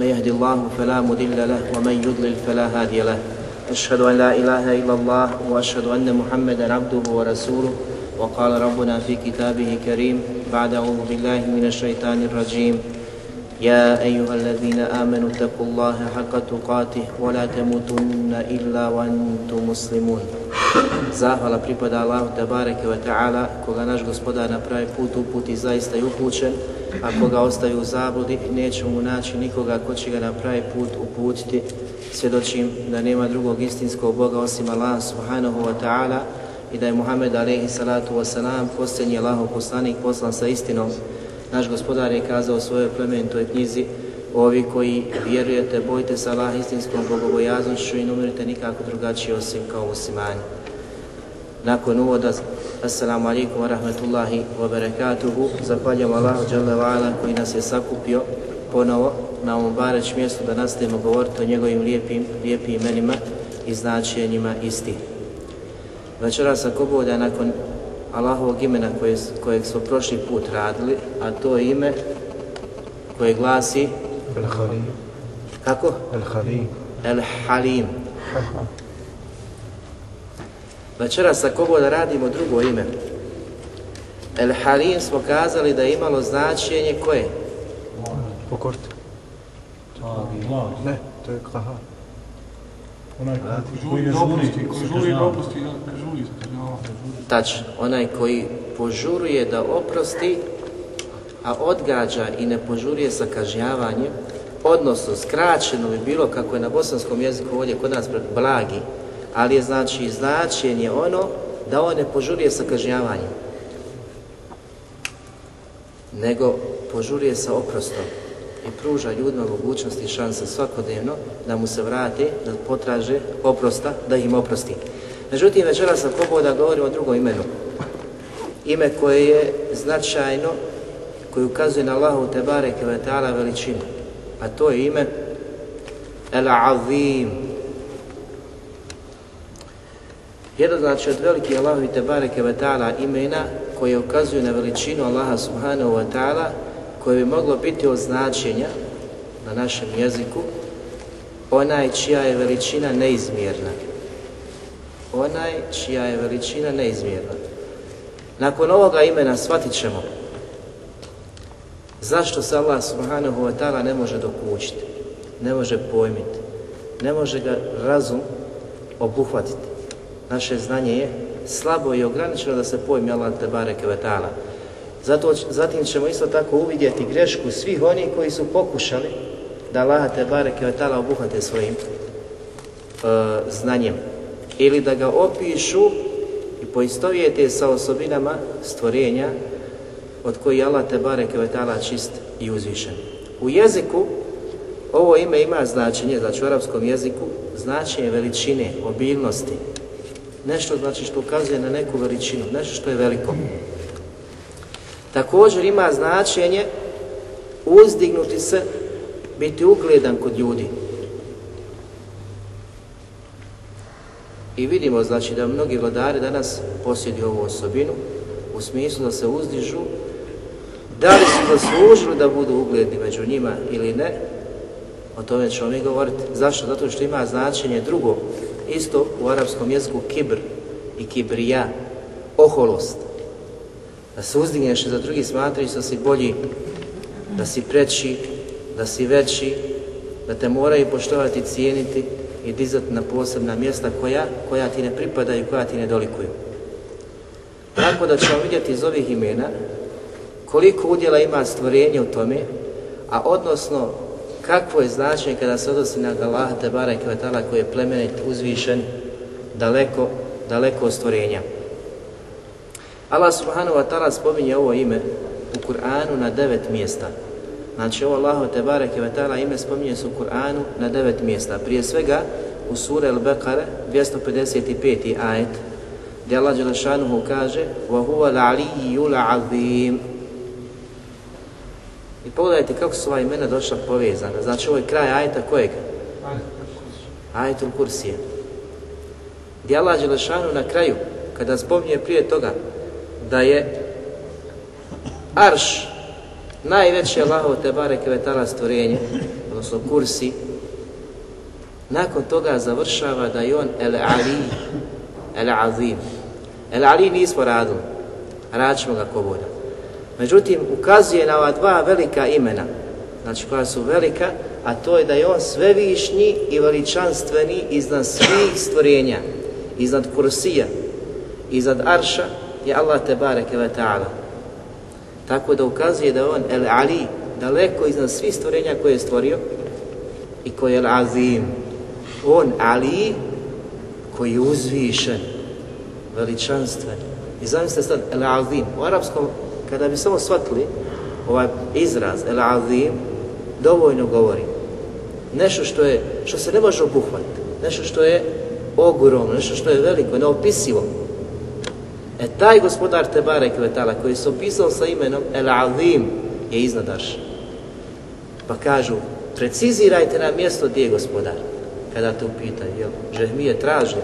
من يهد الله فلا مضل له ومن يضلل فلا هادي له أشهد أن لا إله إلا الله وأشهد أن محمدا عبده ورسوله وقال ربنا في كتابه كريم بعد أعوذ بالله من الشيطان الرجيم يا أيها الذين آمنوا اتقوا الله حق تقاته ولا تموتن إلا وأنتم مسلمون Zahvala pripada Allahu Tebareke ve Ta'ala, koga naš gospodar na pravi put uputi zaista i upućen, Ako ga ostaju u zabludi, neće mu naći nikoga ko će ga na pravi put uputiti. Svjedočim da nema drugog istinskog Boga osim Allah Subhanahu wa Ta'ala i da je Muhammed alaihi salatu wa salam posljednji Allahov poslanik poslan sa istinom. Naš gospodar je kazao u svojoj plemenitoj knjizi Ovi koji vjerujete, bojte se Allah istinskom bogobojaznošću i ne umirite nikako drugačije osim kao muslimani. Nakon uvoda, Assalamu alaikum wa rahmatullahi wa barakatuhu. Zahvaljam Allahu Jalla wa ala koji nas je sakupio ponovo na ovom bareć mjestu da nastavimo govoriti o njegovim lijepim, lijepim imenima i značenjima isti. Večera sa Kobuda nakon Allahovog imena koje, kojeg smo prošli put radili, a to je ime koje glasi... El Halim. Kako? El Halim. El Halim. Večeras ako god radimo drugo ime. El Halim smo kazali da je imalo značenje koje? pokorte ne to je kahar Onaj koji ne žuri, koji žuri da oprosti, žuri. Tačno, onaj koji požuruje da oprosti, a odgađa i ne požuruje sa kažnjavanjem, odnosno skraćeno bi bilo kako je na bosanskom jeziku ovdje kod nas blagi, ali je znači značenje ono da on ne požurije sa kažnjavanjem, nego požurije sa oprostom i pruža ljudima mogućnosti i šanse svakodnevno da mu se vrate, da potraže oprosta, da im oprosti. Međutim, večeras sam probao da govorim o drugom imenu. Ime koje je značajno, koje ukazuje na Allahu Tebare Kvetala veličinu. A to je ime El Azim. Jedno znači od velikih Allahu Tebare ta'ala imena koje ukazuju na veličinu Allaha Subhanahu Wa Ta'ala koje bi moglo biti od značenja na našem jeziku onaj čija je veličina neizmjerna. Onaj čija je veličina neizmjerna. Nakon ovoga imena shvatit ćemo zašto se Allah subhanahu wa ta'ala ne može dokućiti, ne može pojmiti, ne može ga razum obuhvatiti. Naše znanje je slabo i ograničeno da se pojmi Allah te bareke ve ta'ala. Zato, zatim ćemo isto tako uvidjeti grešku svih onih koji su pokušali da Allah te bareke ve ta'ala obuhvate svojim uh, znanjem ili da ga opišu i poistovijete sa osobinama stvorenja od koji Allah te bareke ve ta'ala čist i uzvišen. U jeziku ovo ime ima značenje, znači u arapskom jeziku, značenje veličine, obilnosti. Nešto znači što ukazuje na neku veličinu, nešto što je veliko. Također ima značenje uzdignuti se, biti ugledan kod ljudi. I vidimo znači da mnogi vladari danas posjeduju ovu osobinu u smislu da se uzdižu da li su zaslužili da budu ugledni među njima ili ne, o tome ćemo mi govoriti. Zašto? Zato što ima značenje drugo, isto u arapskom jeziku kibr i kibrija, oholost. Da se uzdigneš za drugi smatraju da si bolji, da si preći, da si veći, da te moraju poštovati cijeniti, i dizati na posebna mjesta koja, koja ti ne pripadaju i koja ti ne dolikuju. Tako da ćemo vidjeti iz ovih imena koliko udjela ima stvorenje u tome, a odnosno kakvo je značenje kada se odnosi na Allaha Tebara i Kvetala koji je plemenit, uzvišen, daleko, daleko od stvorenja. Allah subhanahu wa ta'ala spominje ovo ime u Kur'anu na devet mjesta. Znači ovo Allahu Tebara i Kvetala ime spominje se u Kur'anu na devet mjesta. Prije svega u sura Al-Baqara 255. ajet gdje Allah Đelešanuhu kaže وَهُوَ الْعَلِيُّ الْعَظِيمُ I pogledajte kako su ova imena došla povezana. Znači ovo je kraj ajeta kojeg? Ajetul Kursije. Gdje Allah Đelešanu na kraju, kada spominje prije toga da je Arš najveće Allahovo Tebare Kvetala stvorenje, odnosno Kursi, nakon toga završava da je on El Ali, El Azim. El Ali nismo radili, radit ga ko volja. Međutim, ukazuje na ova dva velika imena, znači koja su velika, a to je da je on svevišnji i veličanstveni iznad svih stvorenja, iznad kursija, iznad arša je Allah te bareke ve ta'ala. Tako da ukazuje da on el ali, daleko iznad svih stvorenja koje je stvorio i koji je el azim. On ali koji je uzvišen, veličanstven. I zamislite sad el azim. U arapskom kada bi samo shvatili ovaj izraz el azim, dovoljno govori. Nešto što je, što se ne može obuhvatiti, nešto što je ogromno, nešto što je veliko, neopisivo. E taj gospodar Tebare Kvetala koji se opisao sa imenom El Azim je iznad Pa kažu, precizirajte na mjesto gdje je gospodar. Kada te upitaju, jel, Žehmije traže,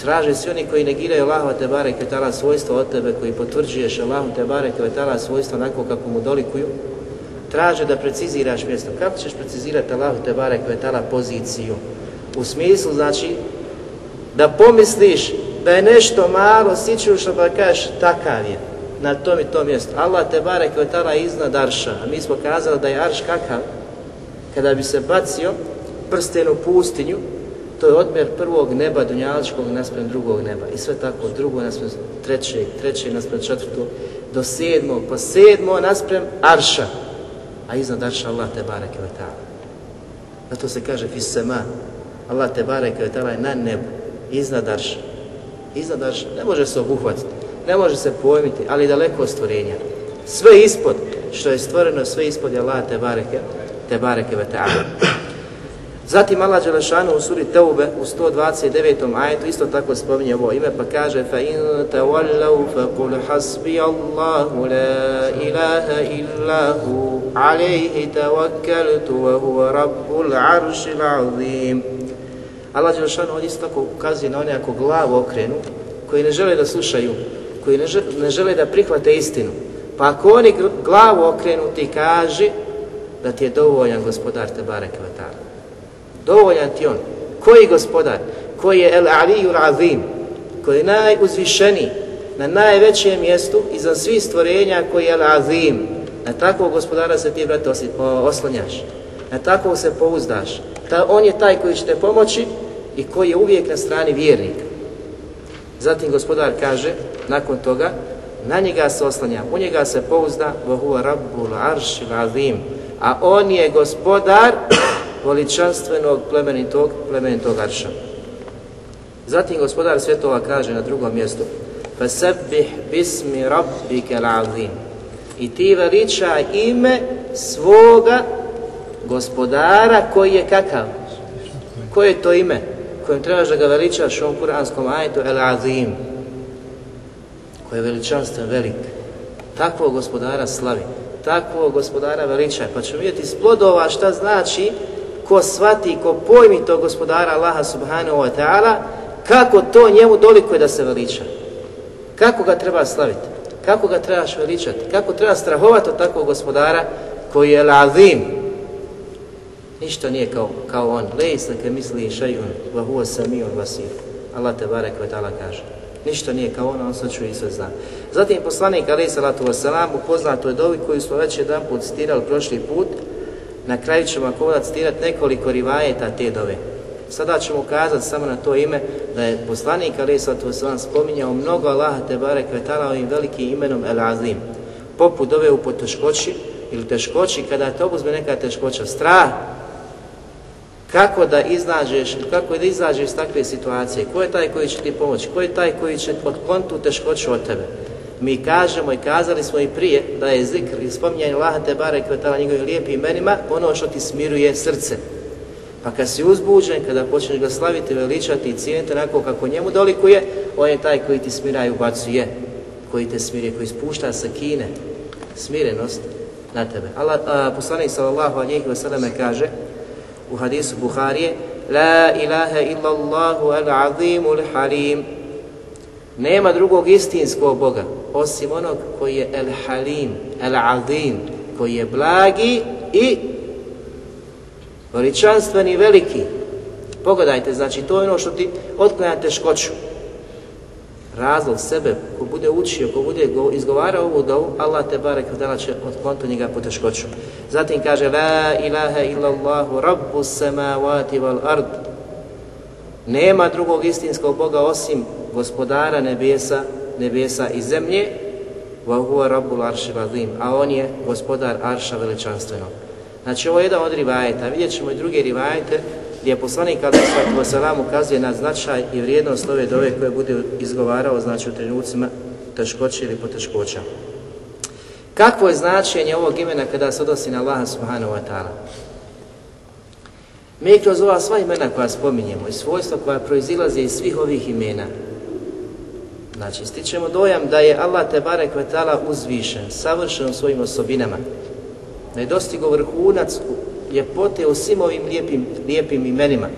traže svi oni koji negiraju Allahova te barek i tala svojstva od tebe, koji potvrđuješ Allahu te barek i tala svojstva onako kako mu dolikuju, traže da preciziraš mjesto. Kako ćeš precizirati Allahu te barek i tala poziciju? U smislu, znači, da pomisliš da je nešto malo sićušno pa kažeš takav je na tom i tom mjestu. Allah te barek i tala iznad arša, a mi smo kazali da je arš kakav? Kada bi se bacio prsten u pustinju, to je odmjer prvog neba dunjaličkog naspram drugog neba. I sve tako drugo naspram trećeg, trećeg naspram četvrtog do sedmog, pa sedmo naspram arša a iznad arša Allah te bareke ve ta'ala. Zato se kaže fissema Allah te bareke ve ta'ala je na nebu iznad arša. Iznad arša, ne može se obuhvatiti ne može se pojmiti, ali daleko od stvorenja. Sve ispod što je stvoreno, sve ispod je Allah te bareke te bareke ve ta'ala. Zatim Allah Đelešanu u suri Teube u 129. ajetu isto tako spominje ovo ime pa kaže فَإِنْ تَوَلَّوْ فَقُلْ حَسْبِيَ اللَّهُ لَا إِلَهَ إِلَّا هُ عَلَيْهِ تَوَكَّلْتُ وَهُوَ رَبُّ الْعَرْشِ الْعَظِيمِ Allah Đelešanu ovdje isto tako ukazuje na one ako glavu okrenu koji ne žele da slušaju, koji ne žele, ne žele da prihvate istinu. Pa ako oni glavu okrenu ti kaže da ti je dovoljan gospodar Tebare Kvetara. Dovoljan ti on. Koji gospodar? Koji je El Aliyul Azim? Koji je najuzvišeniji? Na najvećem mjestu, iza svih stvorenja koji je El Azim? Na takvog gospodara se ti, brate, oslanjaš. Na takvog se pouzdaš. Ta, on je taj koji će te pomoći i koji je uvijek na strani vjernika. Zatim gospodar kaže, nakon toga, na njega se oslanja, u njega se pouzda, vohu rabbul arši azim, a on je gospodar veličanstvenog plemenitog, plemenitog arša. Zatim gospodar svjetova kaže na drugom mjestu فَسَبِّحْ بِسْمِ رَبِّكَ الْعَظِيمِ I ti veličaj ime svoga gospodara koji je kakav? Koje je to ime? Kojem trebaš da ga veličaš u ovom kuranskom ajetu الْعَظِيم Koji je veličanstven velik. Takvog gospodara slavi. Takvog gospodara veličaj. Pa ćemo vidjeti iz plodova šta znači ko svati, ko pojmi to gospodara Allaha subhanahu wa ta'ala, kako to njemu dolikuje da se veliča. Kako ga treba slaviti? Kako ga trebaš veličati? Kako treba strahovati od takvog gospodara koji je lazim? Ništa nije kao, kao on. Lejsa ke misli šajun, wa huwa samiun vasir. Allah te barek ve ta'ala kaže. Ništa nije kao on, on sve čuje i sve zna. Zatim poslanik alaih salatu wasalam u poznatoj dovi koju smo već jedan put citirali prošli put, Na kraju ćemo ako voda citirati nekoliko rivajeta te dove. Sada ćemo ukazati samo na to ime da je poslanik Ali Sallatu Veselam spominjao mnogo Allaha Tebare Kvetala ovim velikim imenom El Azim. Poput ove u poteškoći ili teškoći, kada te obuzme neka teškoća, strah, kako da iznađeš, kako da izađeš iz takve situacije, ko je taj koji će ti pomoći, ko je taj koji će otkloniti tu teškoću od tebe. Mi kažemo i kazali smo i prije da je zikr i spominjanje Allaha te barek vetala njegovim lijepim imenima ono što ti smiruje srce. Pa kad si uzbuđen, kada počneš ga slaviti, veličati i cijeniti onako kako njemu dolikuje, on je taj koji ti smira i ubacuje, koji te smiruje, koji spušta sa kine, smirenost na tebe. Allah, a, poslanik sallallahu alihi wasallam kaže u hadisu Buharije La ilaha illa Allahu al-azimu al-halim Nema drugog istinskog Boga osim onog koji je el-halim, el-azim, koji je blagi i veličanstveni veliki. Pogledajte, znači to je ono što ti otklanja teškoću. Razlog sebe, ko bude učio, ko bude izgovarao ovu dovu, Allah te barek dala će otkloniti njega po teškoću. Zatim kaže La ilaha illallahu rabbu samavati wal ard Nema drugog istinskog Boga osim gospodara nebesa, nebesa i zemlje, wa huwa rabbul aršil azim, a on je gospodar arša veličanstvenog. Znači ovo je jedan od rivajeta, vidjet ćemo i druge rivajete gdje je poslanik Alisa Vasalam ukazuje na značaj i vrijednost ove dove koje bude izgovarao znači u trenucima teškoće ili poteškoća. Kakvo je značenje ovog imena kada se odnosi na Allaha subhanahu wa ta'ala? Mi kroz ova sva imena koja spominjemo i svojstva koja proizilaze iz svih ovih imena, znači stičemo dojam da je Allah te barek vetala uzvišen, savršen u svojim osobinama, da je dostigo vrhunac ljepote u svim ovim lijepim, lijepim imenima.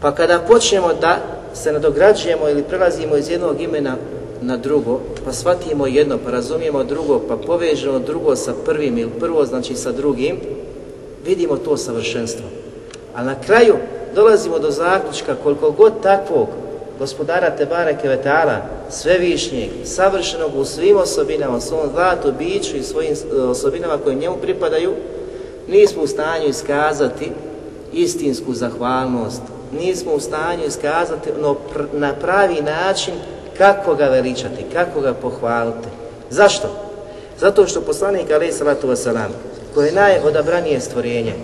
Pa kada počnemo da se nadograđujemo ili prelazimo iz jednog imena na drugo, pa shvatimo jedno, pa razumijemo drugo, pa povežemo drugo sa prvim ili prvo znači sa drugim, vidimo to savršenstvo. A na kraju dolazimo do zaključka koliko god takvog gospodara Tebara Kevetala, svevišnjeg, savršenog u svim osobinama, svom zlatu, biću i svojim e, osobinama koje njemu pripadaju, nismo u stanju iskazati istinsku zahvalnost, nismo u stanju iskazati ono pr na pravi način kako ga veličati, kako ga pohvaliti. Zašto? Zato što poslanik alaih salatu wasalam, koji je najodabranije stvorenje,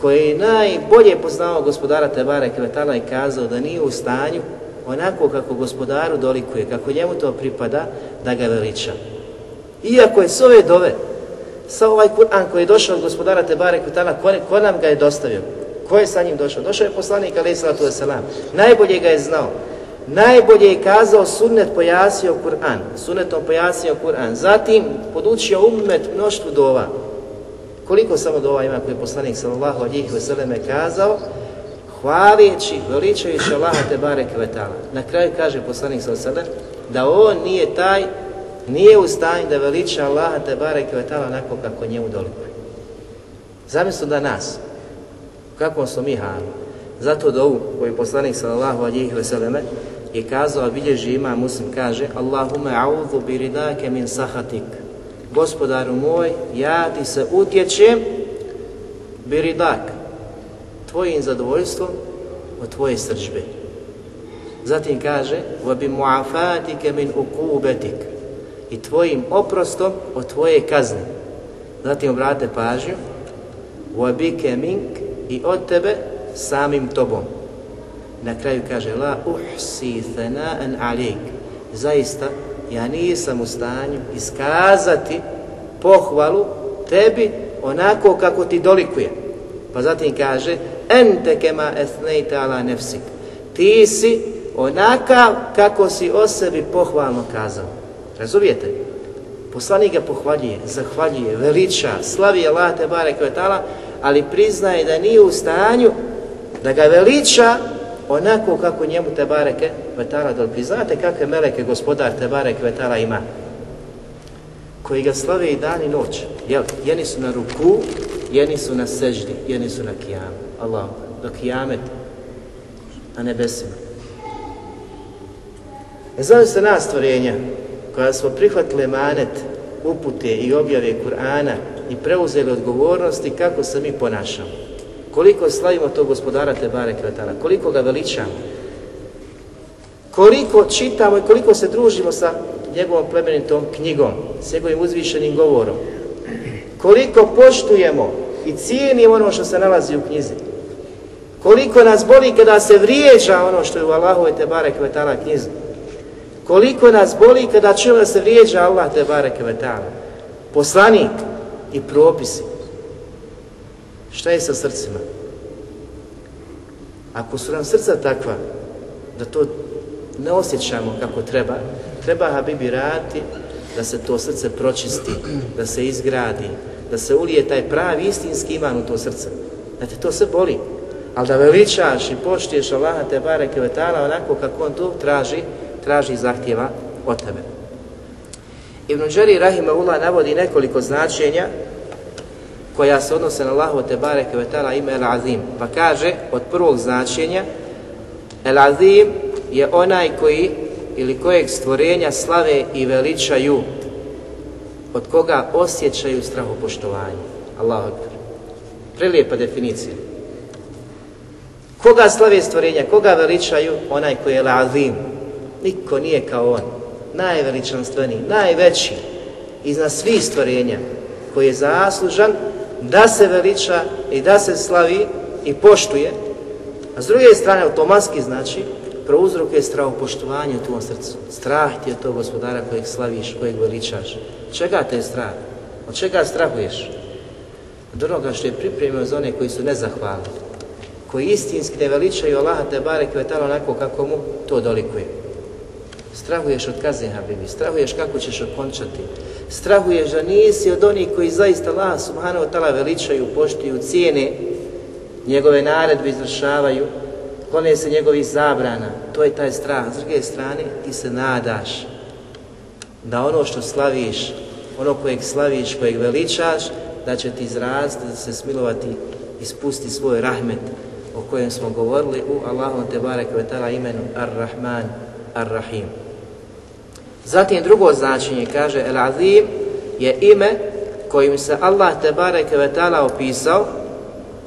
koji je najbolje poznao gospodara Tebare Kvetala i kazao da nije u stanju onako kako gospodaru dolikuje, kako njemu to pripada, da ga veliča. Iako je s ove dove, sa ovaj Kur'an koji je došao od gospodara Tebare Kutala, ko, ko nam ga je dostavio? Ko je sa njim došao? Došao je poslanik alaih salatu wasalam. Najbolje ga je znao. Najbolje je kazao sunnet pojasio Kur'an. Sunnetom pojasio Kur'an. Zatim podučio ummet mnoštvu dova. Koliko samo dova ima koji je poslanik sallallahu alihi wasallam kazao? Hvaleći, veličajući Allaha te bareke vetala. Na kraju kaže poslanik sa sebe da on nije taj, nije u stanju da veliča Allaha te barek vetala onako kako njemu dolikuje. Zamislu da nas, kako smo mi halu, zato dovu koji koju poslanik sallallahu alihi vseleme je kazao, a bilježi ima, muslim kaže Allahume a'udhu biridake min sahatik. Gospodaru moj, ja ti se utječem biridak, tvojim zadovoljstvom od tvoje srđbe. Zatim kaže وَبِمُعَفَاتِكَ مِنْ أُقُوبَتِكَ i tvojim oprostom od tvoje kazne. Zatim obrate pažnju وَبِكَ مِنْكَ i od tebe samim tobom. Na kraju kaže la uhsi thana'an alayk. Zaista ja nisam u stanju iskazati pohvalu tebi onako kako ti dolikuje. Pa zatim kaže ente kema esnejte ala nefsik. Ti si onakav kako si o sebi pohvalno kazao. Razumijete? Poslanik ga pohvaljuje, zahvaljuje, veliča, slavi Allah te bare kvetala, ali priznaje da nije u stanju da ga veliča onako kako njemu te bareke vetala doli. Znate kakve meleke gospodar te bareke vetala ima? Koji ga slave i dan i noć. Jel? Jeni su na ruku, jeni su na seždi, jeni su na kijamu. Allah, do kijamet na nebesima. E znam se nas stvorenja koja smo prihvatili manet upute i objave Kur'ana i preuzeli odgovornosti kako se mi ponašamo. koliko slavimo tog gospodara Tebare Kvetala, koliko ga veličamo, koliko čitamo i koliko se družimo sa njegovom plemenitom knjigom, s njegovim uzvišenim govorom, koliko poštujemo i cijenimo ono što se nalazi u knjizi, koliko nas boli kada se vrijeđa ono što je u Allahove Tebare Kvetala knjizi, koliko nas boli kada čujemo da se vrijeđa Allah Tebare Kvetala, poslanik i propisi. Šta je sa srcima? Ako su nam srca takva, da to ne osjećamo kako treba, treba Habibi raditi da se to srce pročisti, da se izgradi, da se ulije taj pravi istinski iman u to srce. Da te to sve boli. Ali da veličaš i poštiješ Allaha te bareke vetala onako kako on to traži, traži zahtjeva od tebe. Ibn Đari Rahimahullah navodi nekoliko značenja koja se odnose na Allahu te bareke vetala ime El Azim. Pa kaže od prvog značenja El Azim je onaj koji ili kojeg stvorenja slave i veličaju od koga osjećaju strahopoštovanje. Allahu akbar. Prelijepa definicija. Koga slave stvorenja, koga veličaju? Onaj koji je lazim. Niko nije kao on. Najveličanstveniji, najveći iznad svih stvorenja koji je zaslužan da se veliča i da se slavi i poštuje. A s druge strane, automatski znači prouzrokuje strahopoštovanje u tvom srcu. Strah ti je to gospodara kojeg slaviš, kojeg veličaš. Čega te je strah? Od čega strahuješ? Od onoga što je pripremio za one koji su nezahvalni, koji istinski ne veličaju Allaha te barek vetala onako kako mu to dolikuje. Strahuješ od kazne Habibi, strahuješ kako ćeš okončati, strahuješ da nisi od onih koji zaista Allah subhanahu wa ta'ala veličaju, poštuju, cijene, njegove naredbe izvršavaju, klone se njegovih zabrana, to je taj strah. S druge strane, ti se nadaš da ono što slaviš, ono kojeg slaviš, kojeg veličaš, da će ti izraziti, da se smilovati i svoj rahmet o kojem smo govorili u Allahom te barek vetala imenu Ar-Rahman, Ar-Rahim. Zatim drugo značenje kaže El Azim je ime kojim se Allah te barek vetala opisao,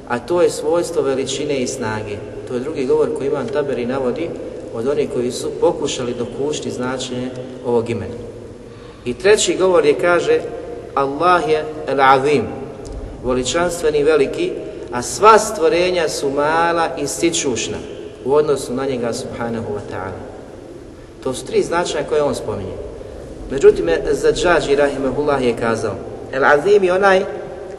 a to je svojstvo veličine i snage. To je drugi govor koji Ivan Taberi navodi od onih koji su pokušali dokušiti značenje ovog imena. I treći govor je kaže Allah je el-azim, veličanstveni veliki, a sva stvorenja su mala i sičušna u odnosu na njega subhanahu wa ta'ala. To su tri značaja koje on spominje. Međutim, Zadžađi Rahimahullah je kazao, El-Azim je onaj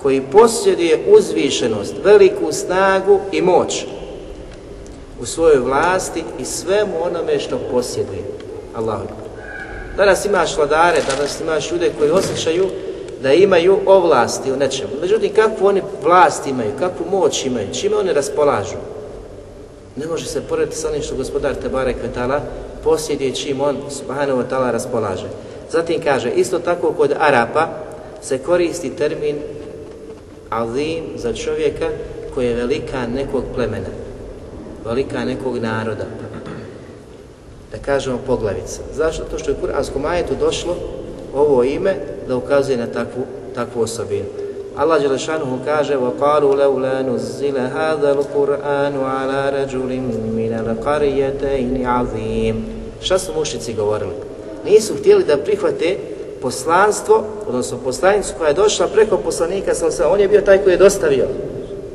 koji posjeduje uzvišenost, veliku snagu i moć u svojoj vlasti i svemu onome što posjeduje. Allahu Danas imaš vladare, danas imaš ljude koji osjećaju da imaju ovlasti u nečemu. Međutim, kakvu oni vlast imaju, kakvu moć imaju, čime oni raspolažu? Ne može se porediti sa onim što gospodar Tebare Kvetala posjeduje čim on, subhanahu wa ta'ala, raspolaže. Zatim kaže, isto tako kod Arapa se koristi termin azim za čovjeka koji je velika nekog plemena, velika nekog naroda. Da kažemo poglavica. Zašto? To što je u kuranskom ajetu došlo ovo ime da ukazuje na takvu, takvu osobinu. Allah Đelešanuhu kaže وَقَالُوا لَوْ لَا نُزِّلَ هَذَا الْقُرْآنُ عَلَى رَجُلٍ مِنَ الْقَرِيَتَيْنِ عَظِيمٍ Šta su mušici govorili? Nisu htjeli da prihvate poslanstvo, odnosno poslanicu koja je došla preko poslanika, sam on je bio taj koji je dostavio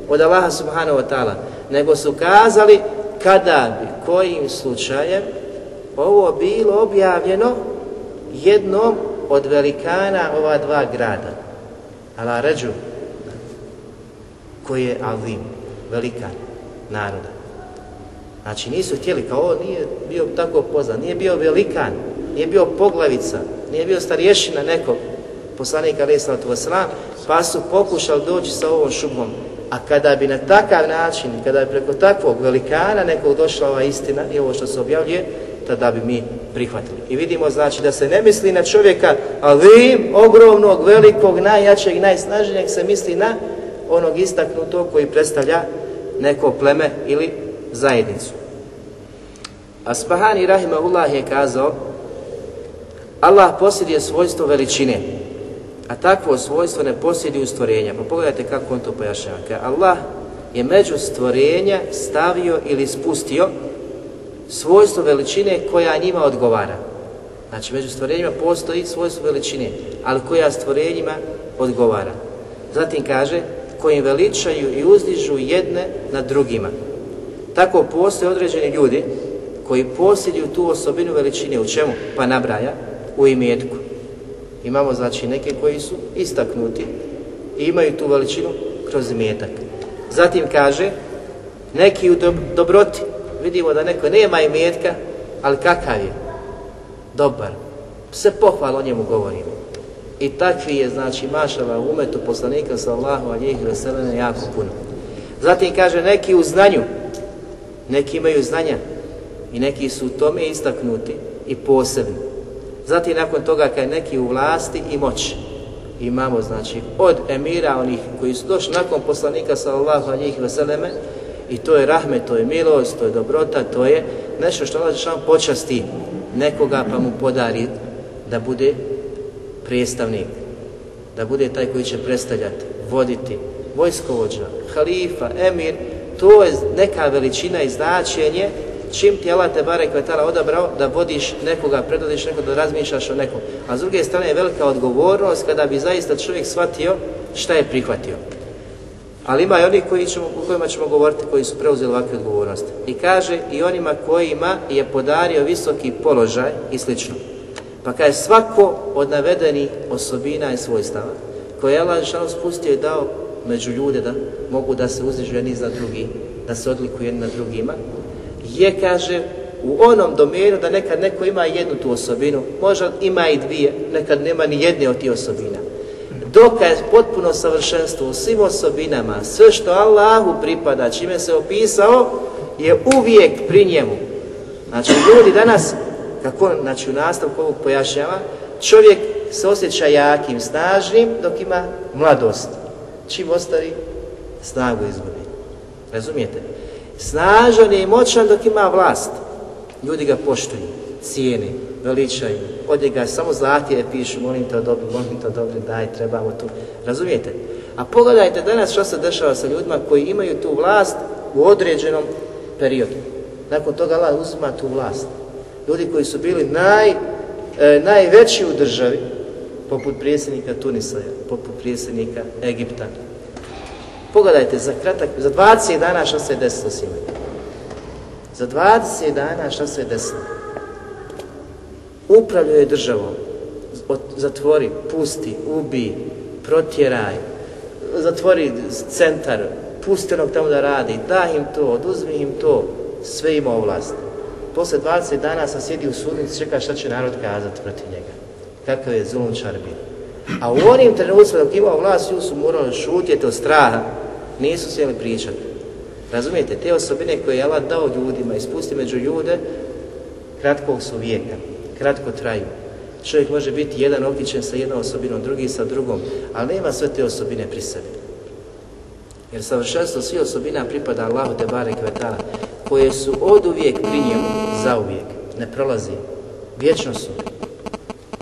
od Allaha subhanahu wa ta'ala, nego su kazali kada bi, kojim slučajem, ovo bilo objavljeno jednom od velikana ova dva grada. Ala ređu, koji je Alim, velikan naroda. Znači nisu htjeli, kao ovo nije bio tako poznan, nije bio velikan, nije bio poglavica, nije bio starješina nekog poslanika alaih sallatu wasalam, pa su pokušali doći sa ovom šubom. A kada bi na takav način, kada bi preko takvog velikana nekog došla ova istina i ovo što se objavljuje, da bi mi prihvatili. I vidimo znači da se ne misli na čovjeka alim, ogromnog, velikog, najjačeg, najsnažnijeg, se misli na onog istaknutog koji predstavlja neko pleme ili zajednicu. Asbahani Rahimahullah je kazao Allah posjeduje svojstvo veličine, a takvo svojstvo ne posjeduje stvorenja. Pa pogledajte kako on to pojašnjava. Kaj Allah je među stvorenja stavio ili spustio svojstvo veličine koja njima odgovara. Znači, među stvorenjima postoji svojstvo veličine, ali koja stvorenjima odgovara. Zatim kaže, kojim veličaju i uzdižu jedne nad drugima. Tako postoje određeni ljudi koji posjeduju tu osobinu veličine u čemu? Pa nabraja u imetku. Imamo znači neke koji su istaknuti i imaju tu veličinu kroz imetak. Zatim kaže, neki u dobroti, vidimo da neko nema imetka, ali kakav je? Dobar. Se pohval o njemu govorimo. I takvi je, znači, mašala umetu poslanika sallahu alijih veselene jako puno. Zatim kaže, neki u znanju, neki imaju znanja i neki su u tome istaknuti i posebni. Zatim nakon toga kad neki u vlasti i moći. Imamo znači od emira onih koji su došli nakon poslanika sallallahu alejhi ve selleme i to je rahmet, to je milost, to je dobrota, to je nešto što Allah dželle počasti nekoga pa mu podari da bude predstavnik, da bude taj koji će predstavljati, voditi, vojskovođa, halifa, emir, to je neka veličina i značenje čim ti Allah te barek vetala odabrao da vodiš nekoga, predvodiš nekoga, da razmišljaš o nekom. A s druge strane je velika odgovornost kada bi zaista čovjek shvatio šta je prihvatio. Ali ima i oni koji ćemo, u kojima ćemo govoriti koji su preuzeli ovakve odgovornosti. I kaže i onima kojima je podario visoki položaj i slično. Pa kaže svako od navedenih osobina i svojstava koje je Allah Žešanu spustio i dao među ljude da mogu da se uzdižu jedni za drugi, da se odlikuju jedni na drugima, je, kaže, u onom domenu da nekad neko ima jednu tu osobinu, možda ima i dvije, nekad nema ni jedne od tih osobina dokaz je potpuno savršenstvo u svim osobinama, sve što Allahu pripada, čime se opisao, je uvijek pri njemu. Znači, ljudi danas, kako znači, u nastavku ovog pojašnjava, čovjek se osjeća jakim, snažnim, dok ima mladost. Čim ostari, snagu izgubi. Razumijete? Snažan je i moćan dok ima vlast. Ljudi ga poštuju, cijene, veličaju. Od njega samo zlatije pišu, molim te dobro, molim te dobro, daj, trebamo tu. Razumijete? A pogledajte danas što se dešava sa ljudima koji imaju tu vlast u određenom periodu. Nakon toga Allah uzima tu vlast. Ljudi koji su bili naj, e, najveći u državi, poput prijesednika Tunisa, poput prijesednika Egipta, Pogledajte, za kratak, za 20 dana što se je desilo s Za 20 dana što se je desilo? Upravljaju državom, zatvori, pusti, ubi, protjeraj, zatvori centar, pusti onog tamo da radi, da im to, oduzmi im to, sve ima ovlast. Posle 20 dana sam sjedi u sudnici, čeka šta će narod kazati protiv njega. Kakav je zulunčar bio. A u onim trenucima dok imao vlast, ljudi su morali šutjeti od straha, nisu sjeli pričati. Razumijete, te osobine koje je Allah dao ljudima ispusti među ljude, kratkog su vijeka, kratko traju. Čovjek može biti jedan odličan sa jednom osobinom, drugi sa drugom, ali nema sve te osobine pri sebi. Jer savršenstvo svih osobina pripada Allahu te barek vetala, koje su od uvijek pri njemu za uvijek, ne prolazi, vječno su,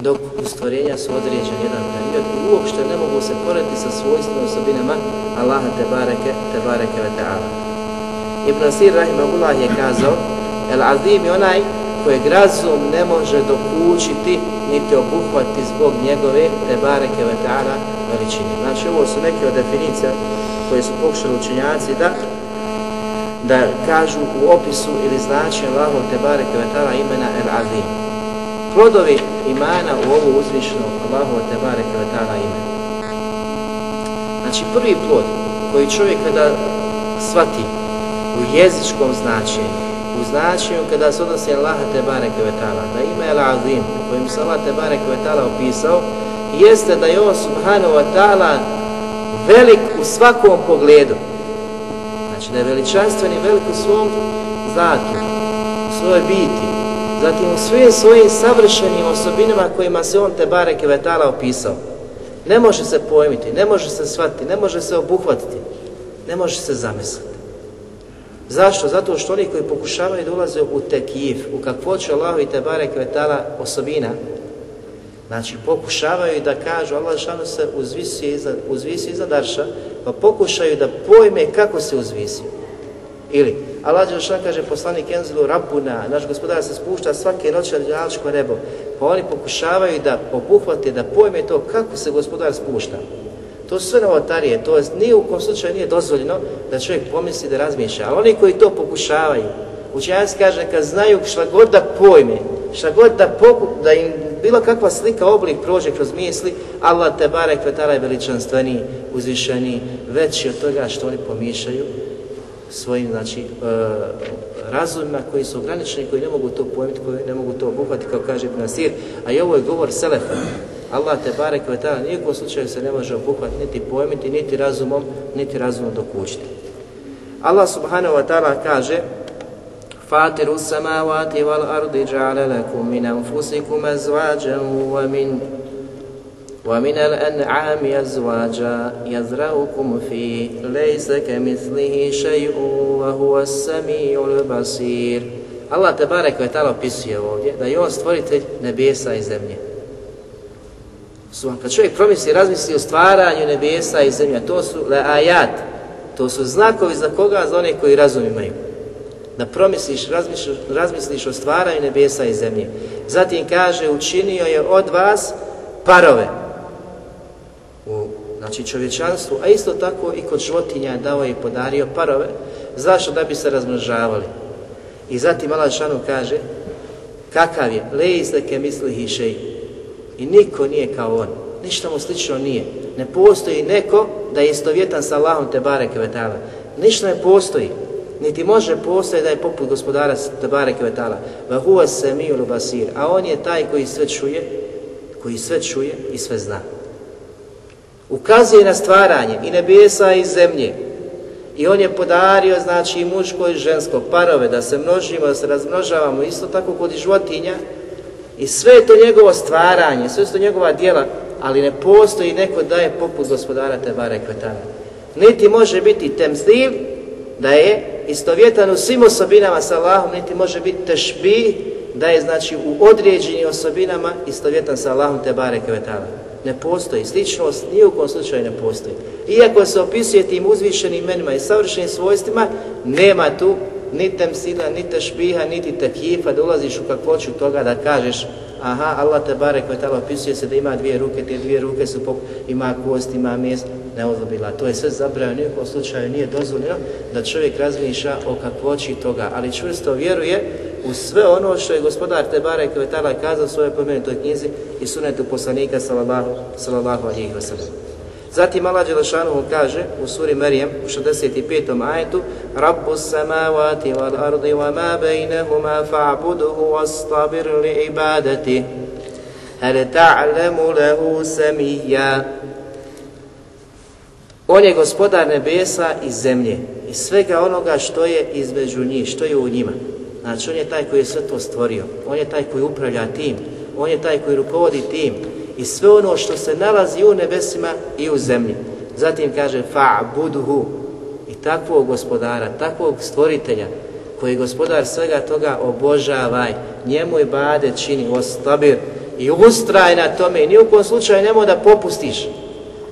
dok u stvorenja su određen jedan period uopšte ne mogu se porediti sa svojstvom osobinama Allaha te bareke, te bareke ve ta'ala. Ibn Asir Rahimahullah je kazao, El Azim je onaj kojeg razum ne može dokučiti niti obuhvati zbog njegove tebareke bareke veličine. Znači ovo su neke od definicija koje su pokušali učenjaci da da kažu u opisu ili značenju Allahov te bareke imena El Azim plodovi imana u ovu uzvišnu Allahu te bareke imena. Znači prvi plod koji čovjek kada svati u jezičkom značenju, u značenju kada se odnosi Allaha te bareke da ime El Azim, kojim se Allah Tebare Kvetala opisao, jeste da je on subhanahu wa ta'ala velik u svakom pogledu. Znači da je veličanstven i velik u svom zlatu, u svojoj biti, zatim u svim svojim savršenim osobinama kojima se on te bareke vetala opisao. Ne može se pojmiti, ne može se shvatiti, ne može se obuhvatiti, ne može se zamisliti. Zašto? Zato što oni koji pokušavaju da ulaze u tekif, u kakvoću Allahu i Tebare Kvetala osobina, znači pokušavaju da kažu Allah šanu se uzvisi iza, uzvisi iza darša, pa pokušaju da pojme kako se uzvisio. Ili, Allah Đelšan kaže poslanik Enzilu Rabbuna, naš gospodar se spušta svake noći na djelačko nebo, pa oni pokušavaju da obuhvate, da pojme to kako se gospodar spušta. To su sve novotarije, to nije u kom slučaju nije dozvoljeno da čovjek pomisli da razmišlja, ali oni koji to pokušavaju, učenjaci kaže kad znaju šta god da pojme, šta god da, poku, da im bilo kakva slika, oblik prođe kroz misli, Allah te barek vetala je veličanstveniji, uzvišeniji, veći od toga što oni pomišljaju svojim znači, e, razumima koji su ograničeni, koji ne mogu to pojmiti, koji ne mogu to obuhvatiti, kao kaže Ibn Asir, a i ovo je govor Selefa. Allah te barek vetala nijekom slučaju se ne može obuhvatiti, niti pojmiti, niti razumom, niti razumom dokućiti. Allah subhanahu wa ta'ala kaže فاطر السماوات والأرض جعل لكم من أنفسكم أزواجا ومن ومن الأنعام أزواجا يزرعكم فيه ليس كمثله شيء وهو السميع البصير Allah te barek ve ta'ala opisuje ovdje da je on stvoritelj nebesa i zemlje. Subhan, kad čovjek promisli, razmisli o stvaranju nebesa i zemlje, to su le ajat, to su znakovi za koga, za one koji razum imaju da promisliš, razmisliš, razmisliš o stvaranju nebesa i zemlje. Zatim kaže, učinio je od vas parove u znači čovječanstvu, a isto tako i kod životinja je dao i podario parove. Zašto? Da bi se razmnožavali. I zatim Allah Šanu kaže, kakav je, lejzleke mislihi šeji I niko nije kao on. Ništa mu slično nije. Ne postoji neko da je istovjetan sa Allahom te Kvetala. Ništa ne postoji niti može postoji da je poput gospodara Tebare Kvetala. Va huwa samiul basir. A on je taj koji sve čuje, koji sve čuje i sve zna. Ukazuje na stvaranje i nebesa i zemlje. I on je podario, znači, i muško i žensko, parove, da se množimo, da se razmnožavamo, isto tako kod i životinja. I sve je to njegovo stvaranje, sve su to njegova dijela, ali ne postoji neko da je poput gospodara Tebare Kvetana. Niti može biti temstil, da je istovjetan u svim osobinama sa Allahom, niti može biti tešbi, da je znači u određenim osobinama istovjetan sa Allahom te Kvetana. Ne postoji, sličnost nije u kom slučaju ne postoji. Iako se opisuje tim uzvišenim imenima i savršenim svojstvima, nema tu ni temsila, ni tešbiha, niti tekjifa, da ulaziš u kakvoću toga da kažeš aha, Allah te barek tala opisuje se da ima dvije ruke, te dvije ruke su pok, ima kost, ima mjest, ne odlobila. To je sve zabranjeno, nijekom slučaju nije dozvoljeno da čovjek razmišlja o kakvoći toga, ali čvrsto vjeruje u sve ono što je gospodar te Tebare tala kazao u svojoj pomenutoj knjizi i sunetu poslanika sallallahu, sallallahu alihi wasallam. Zatim Allah Đelešanu kaže u suri Merijem u 65. ajetu Rabbu samavati wal ardi wa ma bejnehuma fa'buduhu wastabir li ibadati hal ta'lamu lehu samija On je gospodar nebesa i zemlje i svega onoga što je između njih, što je u njima. Znači, on je taj koji je sve to stvorio. On je taj koji upravlja tim. On je taj koji rukovodi tim. I sve ono što se nalazi u nebesima i u zemlji. Zatim kaže fa'buduhu. I takvog gospodara, takvog stvoritelja, koji gospodar svega toga obožavaj, njemu i bade čini ostabir i ustraj na tome i nijukom slučaju nemoj da popustiš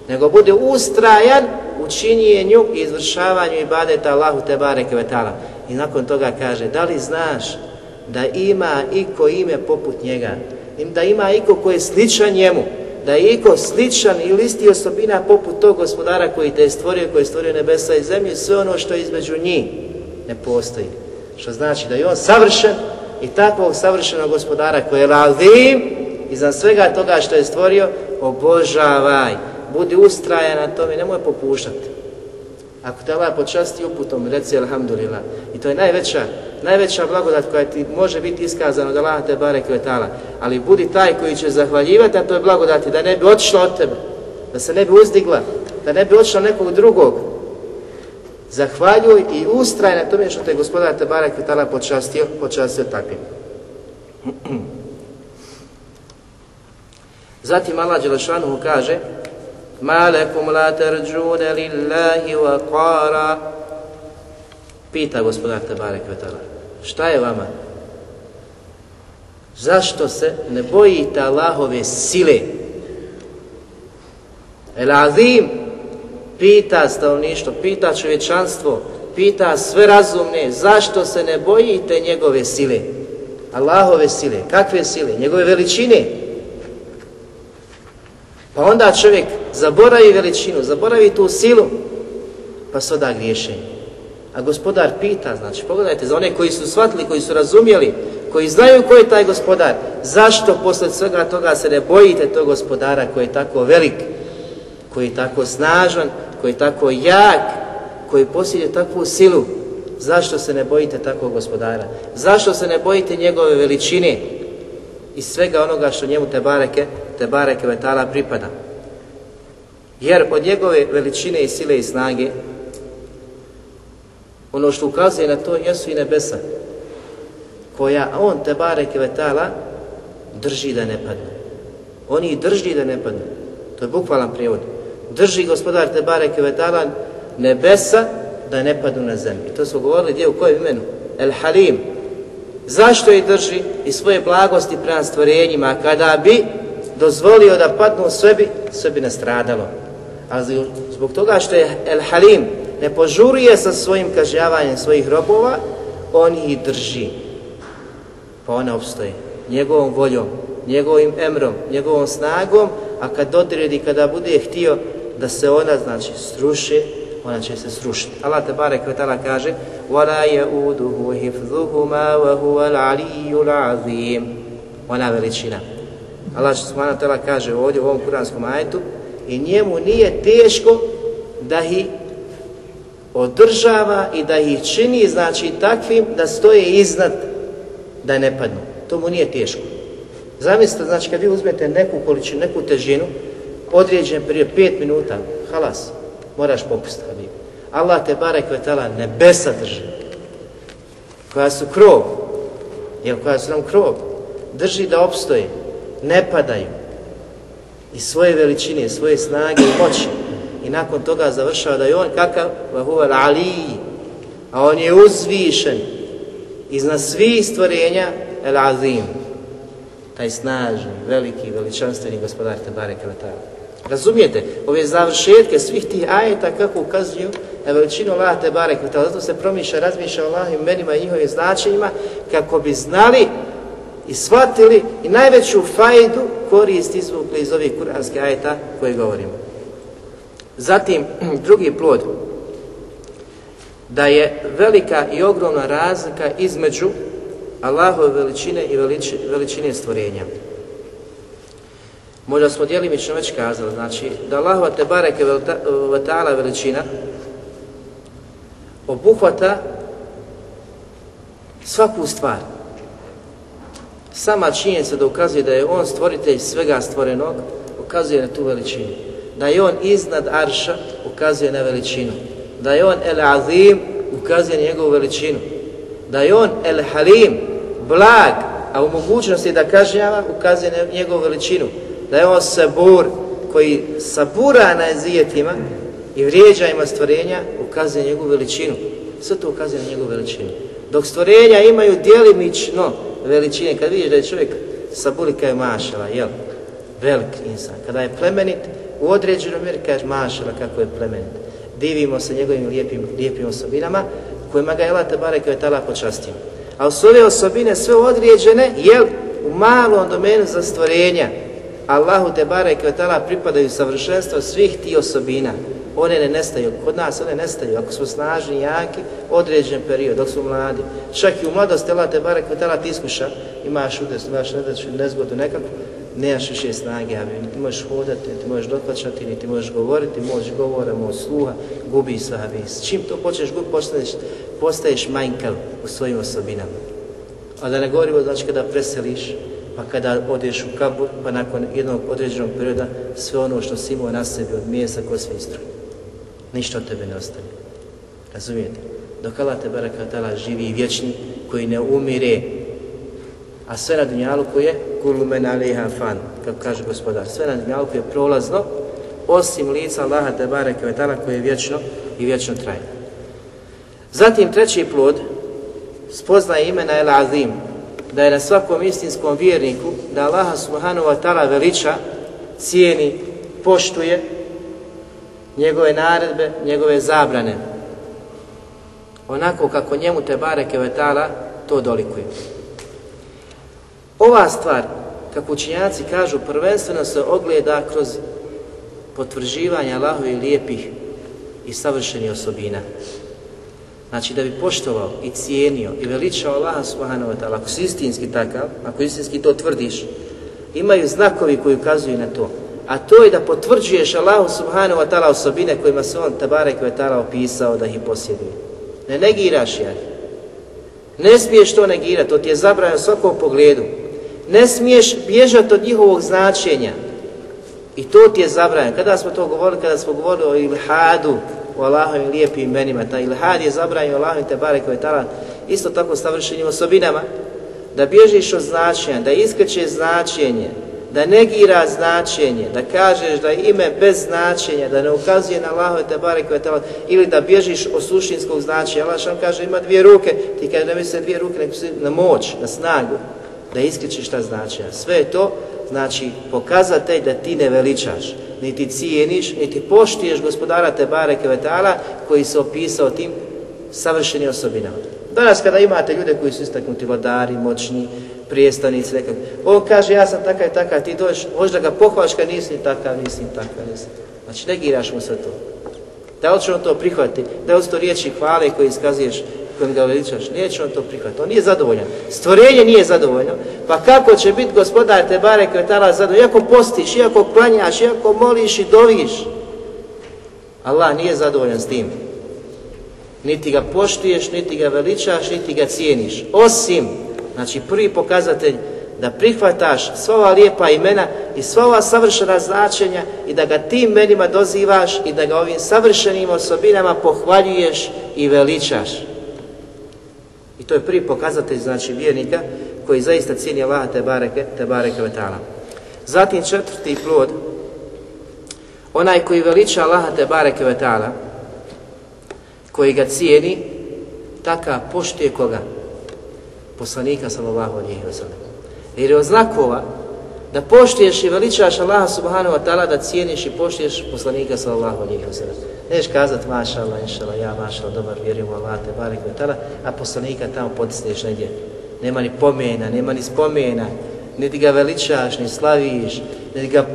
nego bude ustrajan u činjenju i izvršavanju ibadeta Allahu te bareke vetala. I nakon toga kaže, da li znaš da ima iko ime poput njega, da ima iko koji je sličan njemu, da je iko sličan ili isti osobina poput tog gospodara koji te je stvorio, koji je stvorio nebesa i zemlju, sve ono što je između njih ne postoji. Što znači da je on savršen i takvog savršenog gospodara koji je lavim iznad svega toga što je stvorio, obožavaj budi ustrajan na tome, nemoj popuštati. Ako te Allah počasti uputom, reci alhamdulillah. I to je najveća, najveća blagodat koja ti može biti iskazana od Allah te bare kvetala. Ali budi taj koji će zahvaljivati na toj blagodati, da ne bi otišla od tebe, da se ne bi uzdigla, da ne bi otišla nekog drugog. Zahvaljuj i ustraj na tome što te gospodar te bare kvetala počastio, počastio takvim. Zatim Allah Đelešanu kaže, Ma lekum la tarđune lillahi wa qara Pita gospodar Tebare Kvetala Šta je vama? Zašto se ne bojite Allahove sile? El azim pita stavništvo, pita čovječanstvo, pita sve razumne, zašto se ne bojite njegove sile? Allahove sile, kakve sile? Njegove veličine. Pa onda čovjek zaboravi veličinu, zaboravi tu silu, pa se oda griješenje. A gospodar pita, znači, pogledajte, za one koji su shvatili, koji su razumjeli, koji znaju ko je taj gospodar, zašto posle svega toga se ne bojite tog gospodara koji je tako velik, koji je tako snažan, koji je tako jak, koji posjeduje takvu silu, zašto se ne bojite takvog gospodara? Zašto se ne bojite njegove veličine i svega onoga što njemu te bareke, te bareke vetala pripada? Jer od njegove veličine i sile i snage ono što ukazuje na to jesu i nebesa koja on te bareke vetala drži da ne padne. Oni drži da ne padne. To je bukvalan prijevod. Drži gospodar te bareke vetala nebesa da ne padnu na zemlju. To smo govorili gdje u kojem imenu? El Halim. Zašto je drži i svoje blagosti prema stvorenjima kada bi dozvolio da padnu sve bi, sve bi nastradalo. Ali zbog toga što je El Halim ne požuruje sa svojim kažnjavanjem svojih robova, on ih drži. Pa one obstoje njegovom voljom, njegovim emrom, njegovom snagom, a kad odredi, kada bude htio da se ona, znači, sruši, ona će se srušiti. Allah te barek vetala kaže وَلَا يَعُودُهُ حِفْظُهُمَا وَهُوَ الْعَلِيُّ الْعَظِيمُ Ona veličina. Allah subhanahu wa ta'ala kaže ovdje u ovom kuranskom ajetu i njemu nije teško da ih održava i da ih čini znači takvim da stoje iznad da ne padnu. To mu nije teško. Zamislite, znači kad vi uzmete neku količinu, neku težinu, određen prije pet minuta, halas, moraš popustiti, Habib. Allah te barek vetala nebesa drži, koja su krov, jel koja su nam krov, drži da opstoje, ne padaju, i svoje veličine, svoje snage i moći. I nakon toga završava da je on kakav, vahuval ali, a on je uzvišen iznad svih stvorenja, el azim, taj snažni, veliki, veličanstveni gospodar Tebare Kvetala. Razumijete, ove završetke svih tih ajeta kako ukazuju na veličinu Allah Tebare Kvetala. Zato se promišlja, razmišlja o Allahim imenima i njihovim značenjima kako bi znali i shvatili i najveću fajdu korist izvukli iz ovih kuranskih ajeta koje govorimo. Zatim, drugi plod, da je velika i ogromna razlika između Allahove veličine i veličine stvorenja. Možda smo dijelimično već kazali, znači da Allahova te bareke ta'ala veličina obuhvata svaku stvar. Sama činjenica da ukazuje da je On stvoritelj svega stvorenog, ukazuje na tu veličinu. Da je On iznad arša, ukazuje na veličinu. Da je On el azim, ukazuje na njegovu veličinu. Da je On el halim, blag, a u mogućnosti da kažnjava, ukazuje na njegovu veličinu. Da je On sabur, koji sabura na ezijetima i vrijeđajima stvorenja, ukazuje na njegovu veličinu. Sve to ukazuje na njegovu veličinu. Dok stvorenja imaju dijelimično veličine, kad vidiš da je čovjek sabulika je mašala, jel? Velik insan. Kada je plemenit, u određenom mjeri kaže mašala kako je plemenit. Divimo se njegovim lijepim, lijepim osobinama kojima ga je Allah Tebare kao je tala počastio. A su ove osobine sve određene, jel? U malom domenu za stvorenja. Allahu Tebare kao je tala pripadaju savršenstvo svih ti osobina one ne nestaju. Kod nas one nestaju. Ako smo snažni, jaki, određen period, dok smo mladi. Čak i u mladosti, Allah te barek, kada ti iskuša, imaš udes, imaš nedeću, nezgodu nekako, nemaš više snage, a niti možeš hodati, niti možeš doplaćati, niti možeš govoriti, možeš govora, možeš sluha, gubi se, abi. S čim to počneš gubiti, postaješ, postaješ manjkav u svojim osobinama. A da ne govorimo, znači, kada preseliš, pa kada odeš u kabur, pa nakon jednog određenog perioda, sve ono što si imao na sebi od mjesa, ko sve istruje ništa od tebe ne ostavi. Razumijete? Dok Allah te barakatala živi i vječni, koji ne umire, a sve na dunjaluku je kulumen aliha fan, kako kaže gospodar. Sve na dunjaluku je prolazno, osim lica Allaha te barakatala koji je vječno i vječno trajno. Zatim treći plod, spoznaje imena El Azim, da je na svakom istinskom vjerniku, da Allaha subhanahu wa ta'ala veliča, cijeni, poštuje, njegove naredbe, njegove zabrane. Onako kako njemu te bareke vetala to dolikuje. Ova stvar, kako učinjaci kažu, prvenstveno se ogleda kroz potvrđivanje Allahovi lijepih i savršenih osobina. Znači da bi poštovao i cijenio i veličao Allaha subhanahu wa ta'ala, ako si istinski takav, ako istinski to tvrdiš, imaju znakovi koji ukazuju na to. A to je da potvrđuješ Allahu subhanahu wa ta'ala osobine kojima se on tabarek wa ta'ala opisao da ih posjeduje. Ne negiraš ja. Ne smiješ to negirati, to ti je zabranjeno svakom pogledu. Ne smiješ bježati od njihovog značenja. I to ti je zabranjeno. Kada smo to govorili, kada smo govorili o ilhadu, o Allahovim lijepim imenima, ta ilhad je zabranjen Allahovim tabarek wa ta'ala, isto tako savršenim osobinama, da bježiš od značenja, da iskreće značenje, da negira značenje, da kažeš da je ime bez značenja, da ne ukazuje na Allahove te barek ili da bježiš od suštinskog značenja. Allah što kaže ima dvije ruke, ti kaže ne misle dvije ruke, nego na moć, na snagu, da iskrećeš ta značenja. Sve je to znači pokazatelj da ti ne veličaš, niti cijeniš, niti poštiješ gospodara Tebare Kevetala koji se opisao tim savršenim osobinama. Danas kada imate ljude koji su istaknuti vladari, moćni, prijestanici, nekakvi. on kaže ja sam takav i takav, ti dođeš, možda ga pohvališ kad nisi ni takav, nisi ni takav, nisi. Znači negiraš mu sve to. Da li će on to prihvati? Da li su to riječi hvale koje iskazuješ kojim ga veličaš, neće on to prihvati. on nije zadovoljan. Stvorenje nije zadovoljno, pa kako će biti gospodar te bare kvetala zadovoljan, iako postiš, iako klanjaš, iako moliš i doviš, Allah nije zadovoljan s tim. Niti ga poštuješ, niti ga veličaš, niti ga cijeniš. Osim, znači prvi pokazatelj da prihvataš sva ova lijepa imena i sva ova savršena značenja i da ga tim imenima dozivaš i da ga ovim savršenim osobinama pohvaljuješ i veličaš. I to je prvi pokazatelj znači vjernika koji zaista cijeni Allaha te bareke, te bareke vetala. Zatim četvrti plod, onaj koji veliča Allaha te bareke vetala, koji ga cijeni, taka poštuje koga? Poslanika sallallahu alihi ve sallam. Jer je od znakova da poštuješ i veličaš Allaha subhanahu wa ta'ala, da cijeniš i poštuješ poslanika sallallahu alihi ve sallam. Neš kazat maša Allah, inša ja maša Allah, dobar, vjerujem u Allah, te barek vetala, a poslanika tamo potisneš negdje. Nema ni pomena, nema ni spomena, niti ga veličaš, ni slaviš, niti ga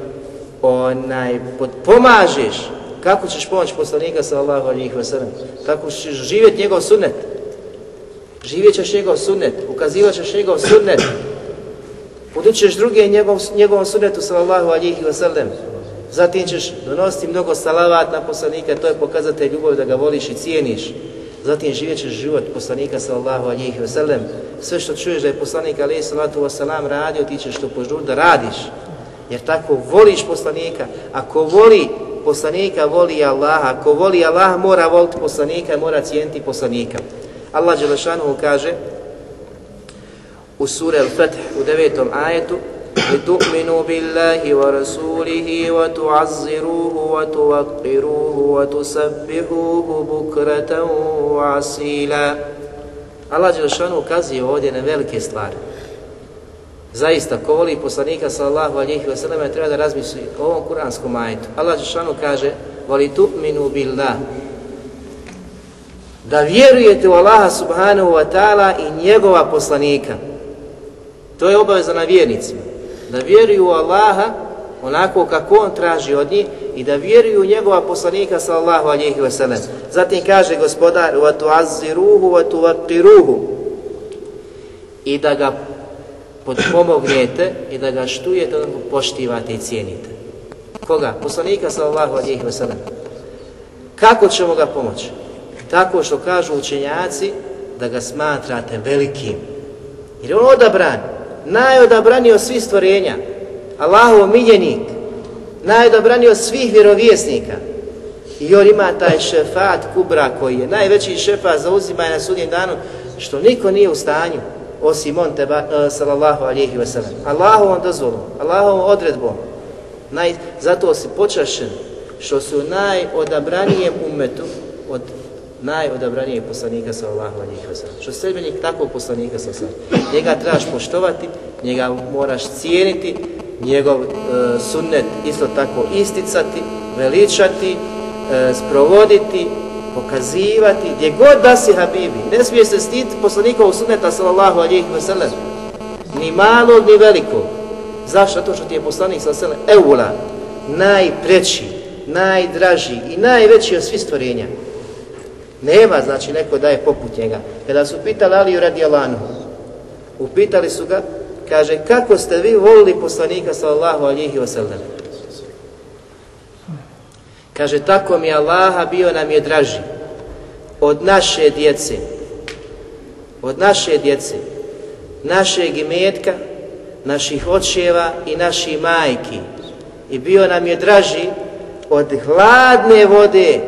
onaj, pomažeš. Kako ćeš pomoći poslanika sallallahu alihi ve sallam? Kako ćeš živjeti njegov sunnet? Živjet ćeš njegov sunnet, ukazivat ćeš njegov sunnet, podučeš druge njegov, njegovom sunnetu sallallahu alihi wa sallam. Zatim ćeš donositi mnogo salavat na poslanika, to je pokazatelj ljubavi da ga voliš i cijeniš. Zatim živjet ćeš život poslanika sallallahu alihi wasallam. Sve što čuješ da je poslanik alihi sallatu wasallam radio, ti ćeš to požur da radiš. Jer tako voliš poslanika. Ako voli poslanika, voli Allaha. Ako voli Allaha, mora voliti poslanika, mora cijeniti poslanika. Allah Đelešanu kaže u suri Al-Fatih u devetom ajetu لتؤمنوا بالله ورسوله وتعزروه وتوقروه وتسبحوه بكرة وعسيلا Allah Đelšanu ukazuje ovdje na velike stvari. Zaista, ko voli poslanika sallahu alihi wa sallam, treba da razmisli o ovom kuranskom majetu. Allah Đelšanu kaže, voli tu'minu billah, da vjerujete u Allaha subhanahu wa ta'ala i njegova poslanika. To je obaveza na vjernicima da vjeruju u Allaha onako kako on traži od njih i da vjeruju u njegova poslanika sallallahu alejhi ve sellem. Zatim kaže gospodar: "Wa tu'azziruhu wa tuwaqqiruhu." I da ga potpomognete i da ga štujete, da ga poštivate i cijenite. Koga? Poslanika sallallahu alejhi ve sellem. Kako ćemo ga pomoći? Tako što kažu učenjaci da ga smatrate velikim. Jer on odabran, najodabraniji od svih stvorenja, Allahov miljenik, najodabraniji od svih vjerovjesnika. I on ima taj šefat kubra koji je najveći šefat za uzimanje na sudnjem danu, što niko nije u stanju, osim on teba, uh, sallallahu alihi wasallam. Allahovom dozvolom, Allahovom odredbom. Naj, zato si počašen što su najodabranijem umetu od najodabranijeg poslanika sallallahu alejhi ve sellem. Što sredbenik takvog poslanika sallallahu Njega trebaš poštovati, njega moraš cijeniti, njegov e, sunnet isto tako isticati, veličati, e, sprovoditi, pokazivati, gdje god da si Habibi. Ne smije se stiti poslanikovog sunneta sallallahu alihi wasallam. Ni malo, ni veliko. Zašto? To što ti je poslanik sallallahu alihi wasallam eula, najpreći, najdraži i najveći od svih stvorenja. Nema, znači, neko da je poput njega. Kada su pitali Aliju radi Alanu, upitali su ga, kaže, kako ste vi volili poslanika sallallahu alihi wasallam? Kaže, tako mi Allaha bio nam je draži od naše djece, od naše djece, našeg imetka, naših očeva i naših majki. I bio nam je draži od hladne vode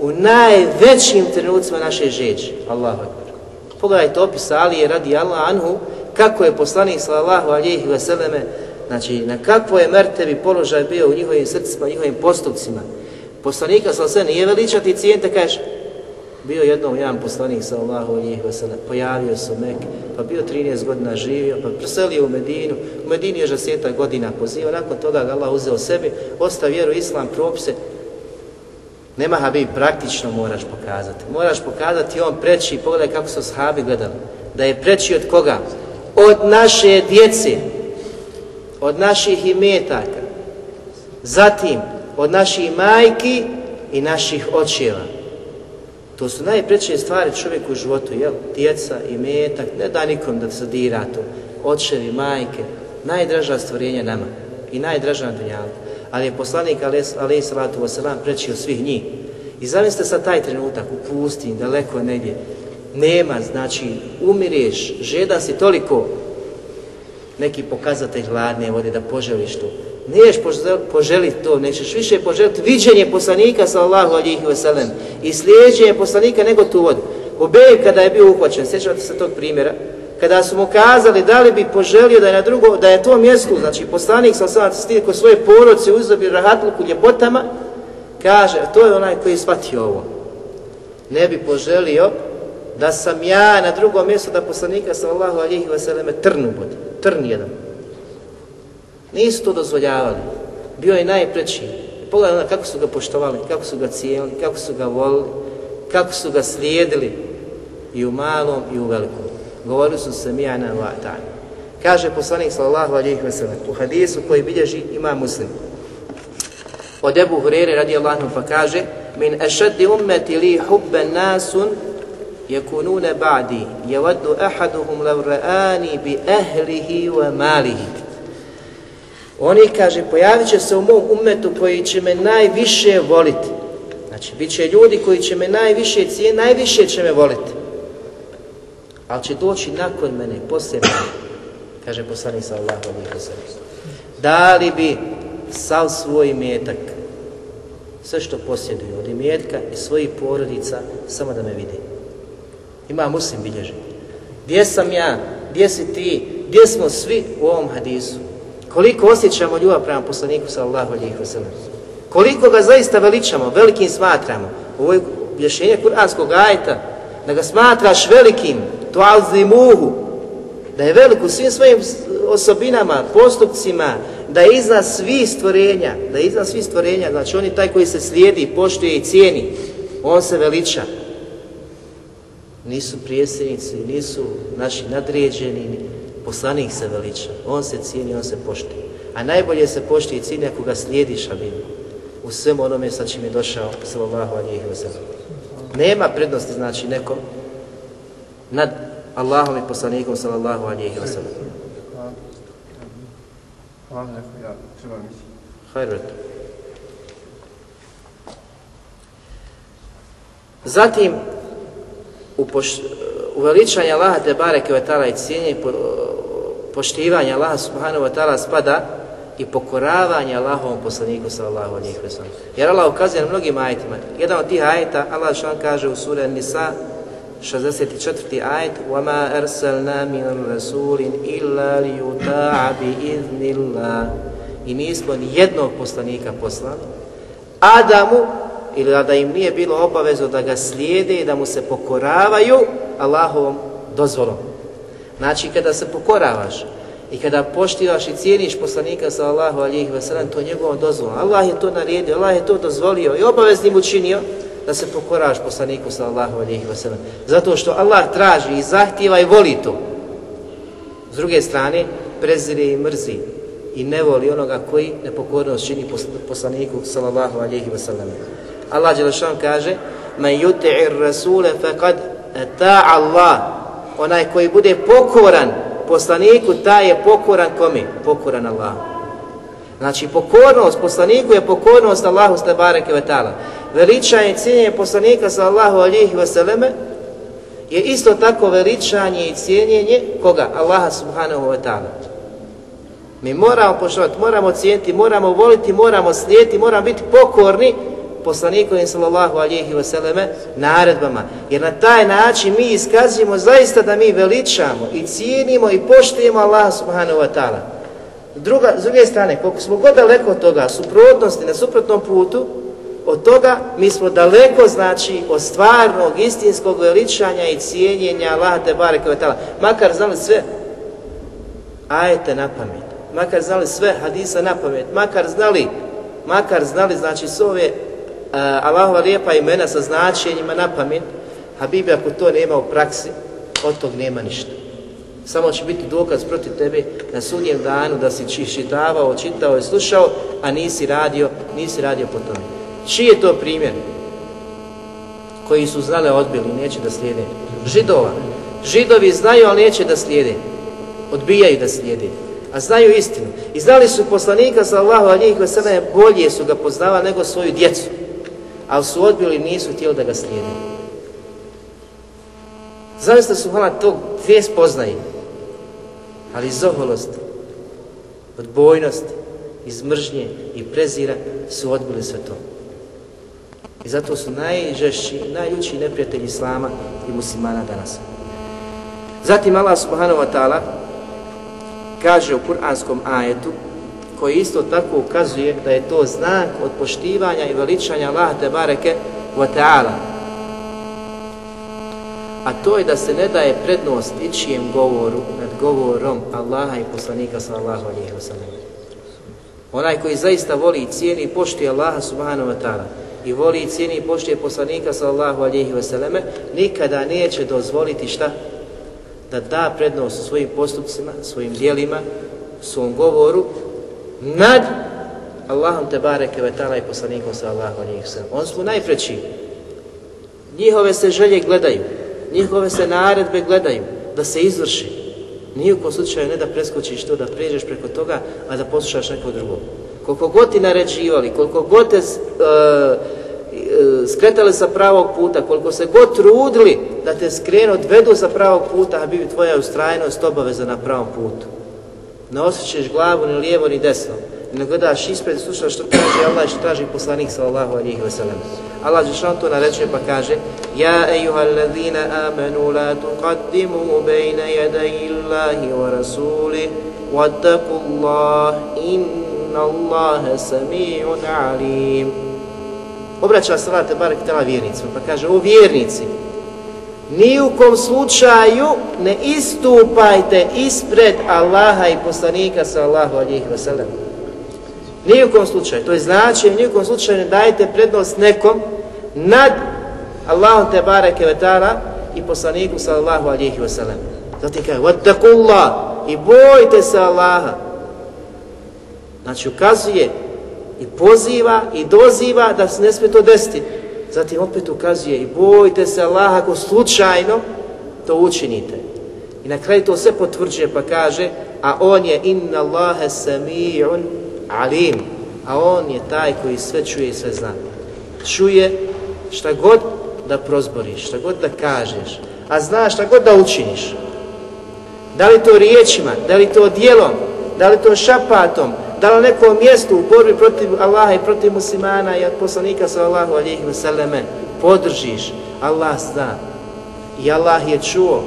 u najvećim trenucima naše žeđe. Allahu akbar. Pogledajte opis Alije radi Allah anhu, kako je poslanik sallallahu alihi veseleme, znači na kakvo je mertebi položaj bio u njihovim srcima, njihovim postupcima. Poslanika sallallahu alihi nije veličati cijente, kaže, bio jednom jedan poslanik sallallahu alihi veseleme, pojavio se u Mekke, pa bio 13 godina živio, pa preselio u Medinu, u Medini je žaseta godina poziva, nakon toga ga Allah uzeo sebi, ostavio vjeru islam, propise, Nema Habib, praktično moraš pokazati. Moraš pokazati on preći, pogledaj kako su sahabi gledali. Da je preći od koga? Od naše djece, od naših imetaka, zatim od naših majki i naših očeva. To su najpreće stvari čovjeku u životu, jel? Djeca, imetak, ne da nikom da se dira to. Očevi, majke, najdraža stvorenja nama i najdraža na dunjalku ali je poslanik alaih salatu wasalam prečio svih njih. I zamislite sad taj trenutak u pustinji, daleko negdje, nema, znači umireš, žeda si toliko neki pokazatelj hladne vode da poželiš to. Niješ poželiti to, nećeš više poželiti viđenje poslanika sallahu alihi wasalam i slijeđenje poslanika nego tu vodu. Ubej kada je bio uhvaćen, sjećate se tog primjera, kada su mu kazali da li bi poželio da je na drugo, da je to mjesto, znači poslanik sa sada stije kod svoje porodce uzobi rahatluku ljepotama, kaže, to je onaj koji shvatio ovo. Ne bi poželio da sam ja na drugom mjestu da poslanika sallallahu alihi wasallam trnu bodi, trn jedan. Nisu to dozvoljavali. Bio je najpreći. Pogledaj ono kako su ga poštovali, kako su ga cijeli, kako su ga volili, kako su ga slijedili i u malom i u velikom govorili su se wa ta'ala. Kaže poslanik sallallahu alejhi ve sellem u hadisu koji bilježi ima muslim. Od Ebu Hurere radijallahu anhu pa kaže min ashaddi ummati li hubban nasun yakununa ba'di yawaddu ahaduhum law ra'ani bi ahlihi wa malihi. Oni kaže pojavit će se u mom umetu koji će me najviše voliti. Znači, bit će ljudi koji će me najviše cijeni, najviše će me voliti ali će doći nakon mene, poslije mene, kaže poslanik sallallahu alaihi wa sallam. Da li bi sav svoj metak, sve što posjeduju od imetka i svojih porodica, samo da me vidi. Ima muslim bilježi. Gdje sam ja? Gdje si ti? Gdje smo svi u ovom hadisu? Koliko osjećamo ljubav prema poslaniku sallallahu alaihi wa sallam? Koliko ga zaista veličamo, velikim smatramo? Ovo je objašnjenje kuranskog ajta, da ga smatraš velikim, tuazimuhu, da je velik u svim svojim osobinama, postupcima, da je iznad svih stvorenja, da je iznad svih stvorenja, znači on je taj koji se slijedi, poštuje i cijeni, on se veliča. Nisu prijesednici, nisu naši nadređeni, poslanik se veliča, on se cijeni, on se poštuje. A najbolje se poštuje i cijeni ako ga slijediš, abim, u svem onome sa čim je došao, sallallahu alihi wa sallam. Nema prednosti, znači, nekom nad Allahom i poslanikom sallallahu alihi wa sallam. Hvala neko, ja treba misli. Hajru Zatim, u poš, uveličanje Allaha te bareke wa ta'ala i cijenje po, poštivanje Allaha subhanahu wa ta'ala spada i pokoravanje Allahovom poslaniku sallallahu alejhi ve sellem. Jer Allah ukazuje na mnogim ajetima. Jedan od tih ajeta Allah što kaže u suri An-Nisa 64. ajet وَمَا أَرْسَلْنَا مِنَ الرَّسُولٍ إِلَّا لِيُتَاعَ بِإِذْنِ اللَّهِ I nismo ni jednog poslanika poslali, Adamu, ili da im nije bilo obavezo da ga slijede i da mu se pokoravaju Allahovom dozvolom. Znači, kada se pokoravaš I kada poštivaš i cijeniš poslanika sallallahu alihi wasallam, to je njegovom dozvolom. Allah je to naredio, Allah je to dozvolio i obaveznim učinio da se pokoraš poslaniku sallallahu alaihi wa sallam. Zato što Allah traži i zahtjeva i voli to. S druge strane, prezire i mrzi i ne voli onoga koji nepokornost čini poslaniku sallallahu alaihi wa sallam. Allah Đelešan kaže Men yuti'ir rasule faqad ta Allah Onaj koji bude pokoran poslaniku, taj je pokoran kome? Pokoran Allah. Znači, pokornost poslaniku je pokornost Allahu ste ve ta'ala. Veličanje i cijenjenje poslanika sallahu alihi vseleme je isto tako veličanje i cijenjenje koga? Allaha subhanahu wa ta'ala. Mi moramo poštovati, moramo cijeniti, moramo voliti, moramo slijediti, moramo biti pokorni poslanikovim sallallahu alihi vseleme naredbama. Jer na taj način mi iskazujemo zaista da mi veličamo i cijenimo i poštujemo Allaha subhanahu wa ta'ala. Druga, s druge strane, koliko smo god daleko od toga, suprotnosti na suprotnom putu, od toga mi smo daleko, znači, od stvarnog, istinskog veličanja i cijenjenja Allah te bareke ve ta'ala. Makar znali sve ajete na pamet, makar znali sve hadisa na pamet, makar znali makar znali, znači, s ove uh, Allahova lijepa imena sa značenjima na pamet, Habibi, ako to nema u praksi, od tog nema ništa. Samo će biti dokaz protiv tebe na sudnjem danu da si čitavao, čitao i slušao, a nisi radio, nisi radio po tome. Čiji je to primjer? Koji su znali odbili neće da slijede. Židova. Židovi znaju, ali neće da slijede. Odbijaju da slijede. A znaju istinu. I znali su poslanika sa Allahu, ve njih bolje su ga poznava nego svoju djecu ali su odbili nisu htjeli da ga slijede. Zavisno su hvala tog dvije spoznaje, ali iz oholosti, odbojnosti, iz mržnje i prezira su odbili sve to. I zato su najžešći, najljući neprijatelji Islama i muslimana danas. Zatim Allah subhanahu wa ta'ala kaže u kuranskom ajetu koji isto tako ukazuje da je to znak od poštivanja i veličanja Allah te bareke wa ta'ala. A to je da se ne daje prednost ičijem govoru nad govorom Allaha i poslanika sallallahu alejhi wa sallam. Onaj koji zaista voli i cijeni i poštuje Allaha subhanahu wa ta'ala i voli i cijeni i poštuje poslanika sallallahu alejhi ve selleme, nikada neće dozvoliti šta da da prednost svojim postupcima, svojim djelima, svom govoru nad Allahom te bareke ve ta'ala i poslanikom sallallahu alihi sallam. On su najpreći. Njihove se želje gledaju, njihove se naredbe gledaju da se izvrši. Nijukom slučaju ne da preskočiš to, da pređeš preko toga, a da poslušaš neko drugo. Koliko god ti naređivali, koliko god te uh, skretali sa pravog puta, koliko se god trudili da te skrenu, odvedu sa pravog puta, a bi tvoja ustrajnost obaveza na pravom putu ne osjećaš glavu ni lijevo ni desno, ne gledaš ispred i slušaš što kaže Allah i što traži poslanik sallallahu alihi wasallam. Allah Žešan to naređuje pa kaže Ja ejuha allazina amanu la tuqaddimu bejna jadaj Allahi wa rasuli wattaku Allah inna Allahe sami'un alim. Obraća se Allah barek tela vjernicima pa kaže o vjernici ni u kom slučaju ne istupajte ispred Allaha i poslanika sallahu alihi wasallam. Ni u kom slučaju. To je znači, ni u kom slučaju ne dajte prednost nekom nad Allahom te bareke vetara i poslaniku sallahu alihi wasallam. Zatim kaže, vattakullah i bojte se Allaha. Znači ukazuje i poziva i doziva da se ne smije to desiti. Zatim opet ukazuje i bojte se Allaha ako slučajno to učinite. I na kraju to sve potvrđuje pa kaže a on je inna Allahe sami'un alim. A on je taj koji sve čuje i sve zna. Čuje šta god da prozboriš, šta god da kažeš, a zna šta god da učiniš. Da li to riječima, da li to dijelom, da li to šapatom, da na nekom mjestu u borbi protiv Allaha i protiv muslimana i poslanika sallallahu alihi vseleme podržiš, Allah zna. I Allah je čuo,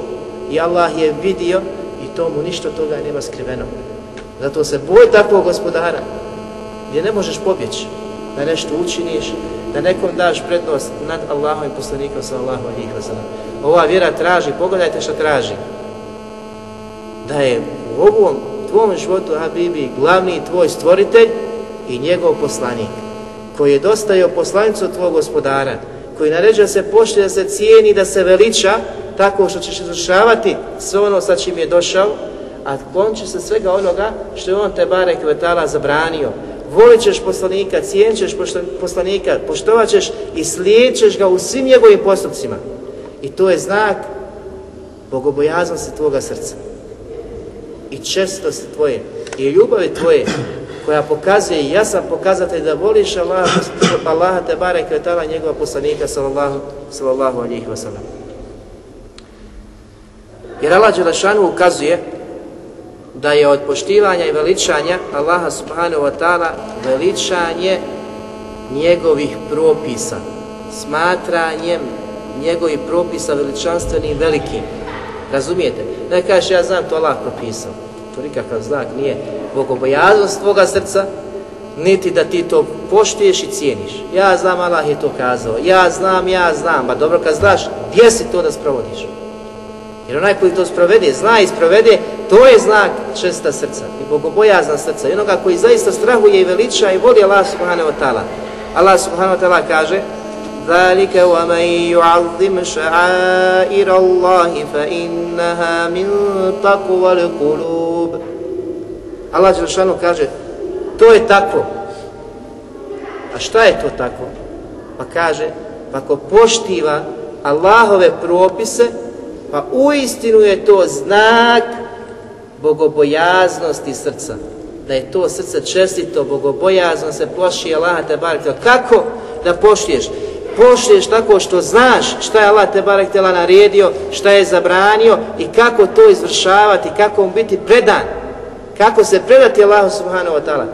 i Allah je vidio i tomu ništa toga nema skriveno. Zato se boj takvog gospodara gdje ne možeš pobjeći da nešto učiniš, da nekom daš prednost nad Allahom i poslanikom sallallahu alihi vseleme. Ova vjera traži, pogledajte što traži. Da je u ovom tvom životu, Habibi, glavni tvoj stvoritelj i njegov poslanik, koji je dostajao poslanicu tvog gospodara, koji naređa se pošli da se cijeni, da se veliča, tako što ćeš izvršavati sve ono sa čim je došao, a klonit se svega onoga što je on te bare kvetala zabranio. Volit ćeš poslanika, cijenit ćeš poslanika, poštovat ćeš i slijedit ćeš ga u svim njegovim postupcima. I to je znak bogobojaznosti tvoga srca i čestosti tvoje i ljubavi tvoje koja pokazuje jasan pokazatelj da voliš Allah, Allaha te barek ve ta'ala njegova poslanika sallallahu, sallallahu alihi wa sallam. Jer Allah Đelešanu ukazuje da je od poštivanja i veličanja Allaha subhanahu wa ta'ala veličanje njegovih propisa, smatranjem njegovih propisa veličanstvenim velikim. Razumijete? Ne kažeš ja znam to Allah propisao. To nikakav znak nije bogobojaznost tvoga srca, niti da ti to poštiješ i cijeniš. Ja znam, Allah je to kazao. Ja znam, ja znam. Ba dobro, kad znaš, gdje si to da sprovodiš? Jer onaj koji to sprovede, zna i sprovede, to je znak česta srca i bogobojazna srca. I onoga koji zaista strahuje i veliča i voli Allah subhanahu wa ta'ala. Allah subhanahu wa ta'ala kaže ذلك ومن يعظم شعائر الله فإنها من تقوى القلوب Allah Đelšanu kaže to je tako. A šta je to tako? Pa kaže, pa ko poštiva Allahove propise, pa uistinu je to znak bogobojaznosti srca. Da je to srce čestito, bogobojazno, se ploši Allaha te barek. Kako da poštiješ? Poštiješ tako što znaš šta je Allah te barek tela naredio, šta je zabranio i kako to izvršavati, kako mu biti predan, kako se predati Allahu subhanahu wa ta'ala.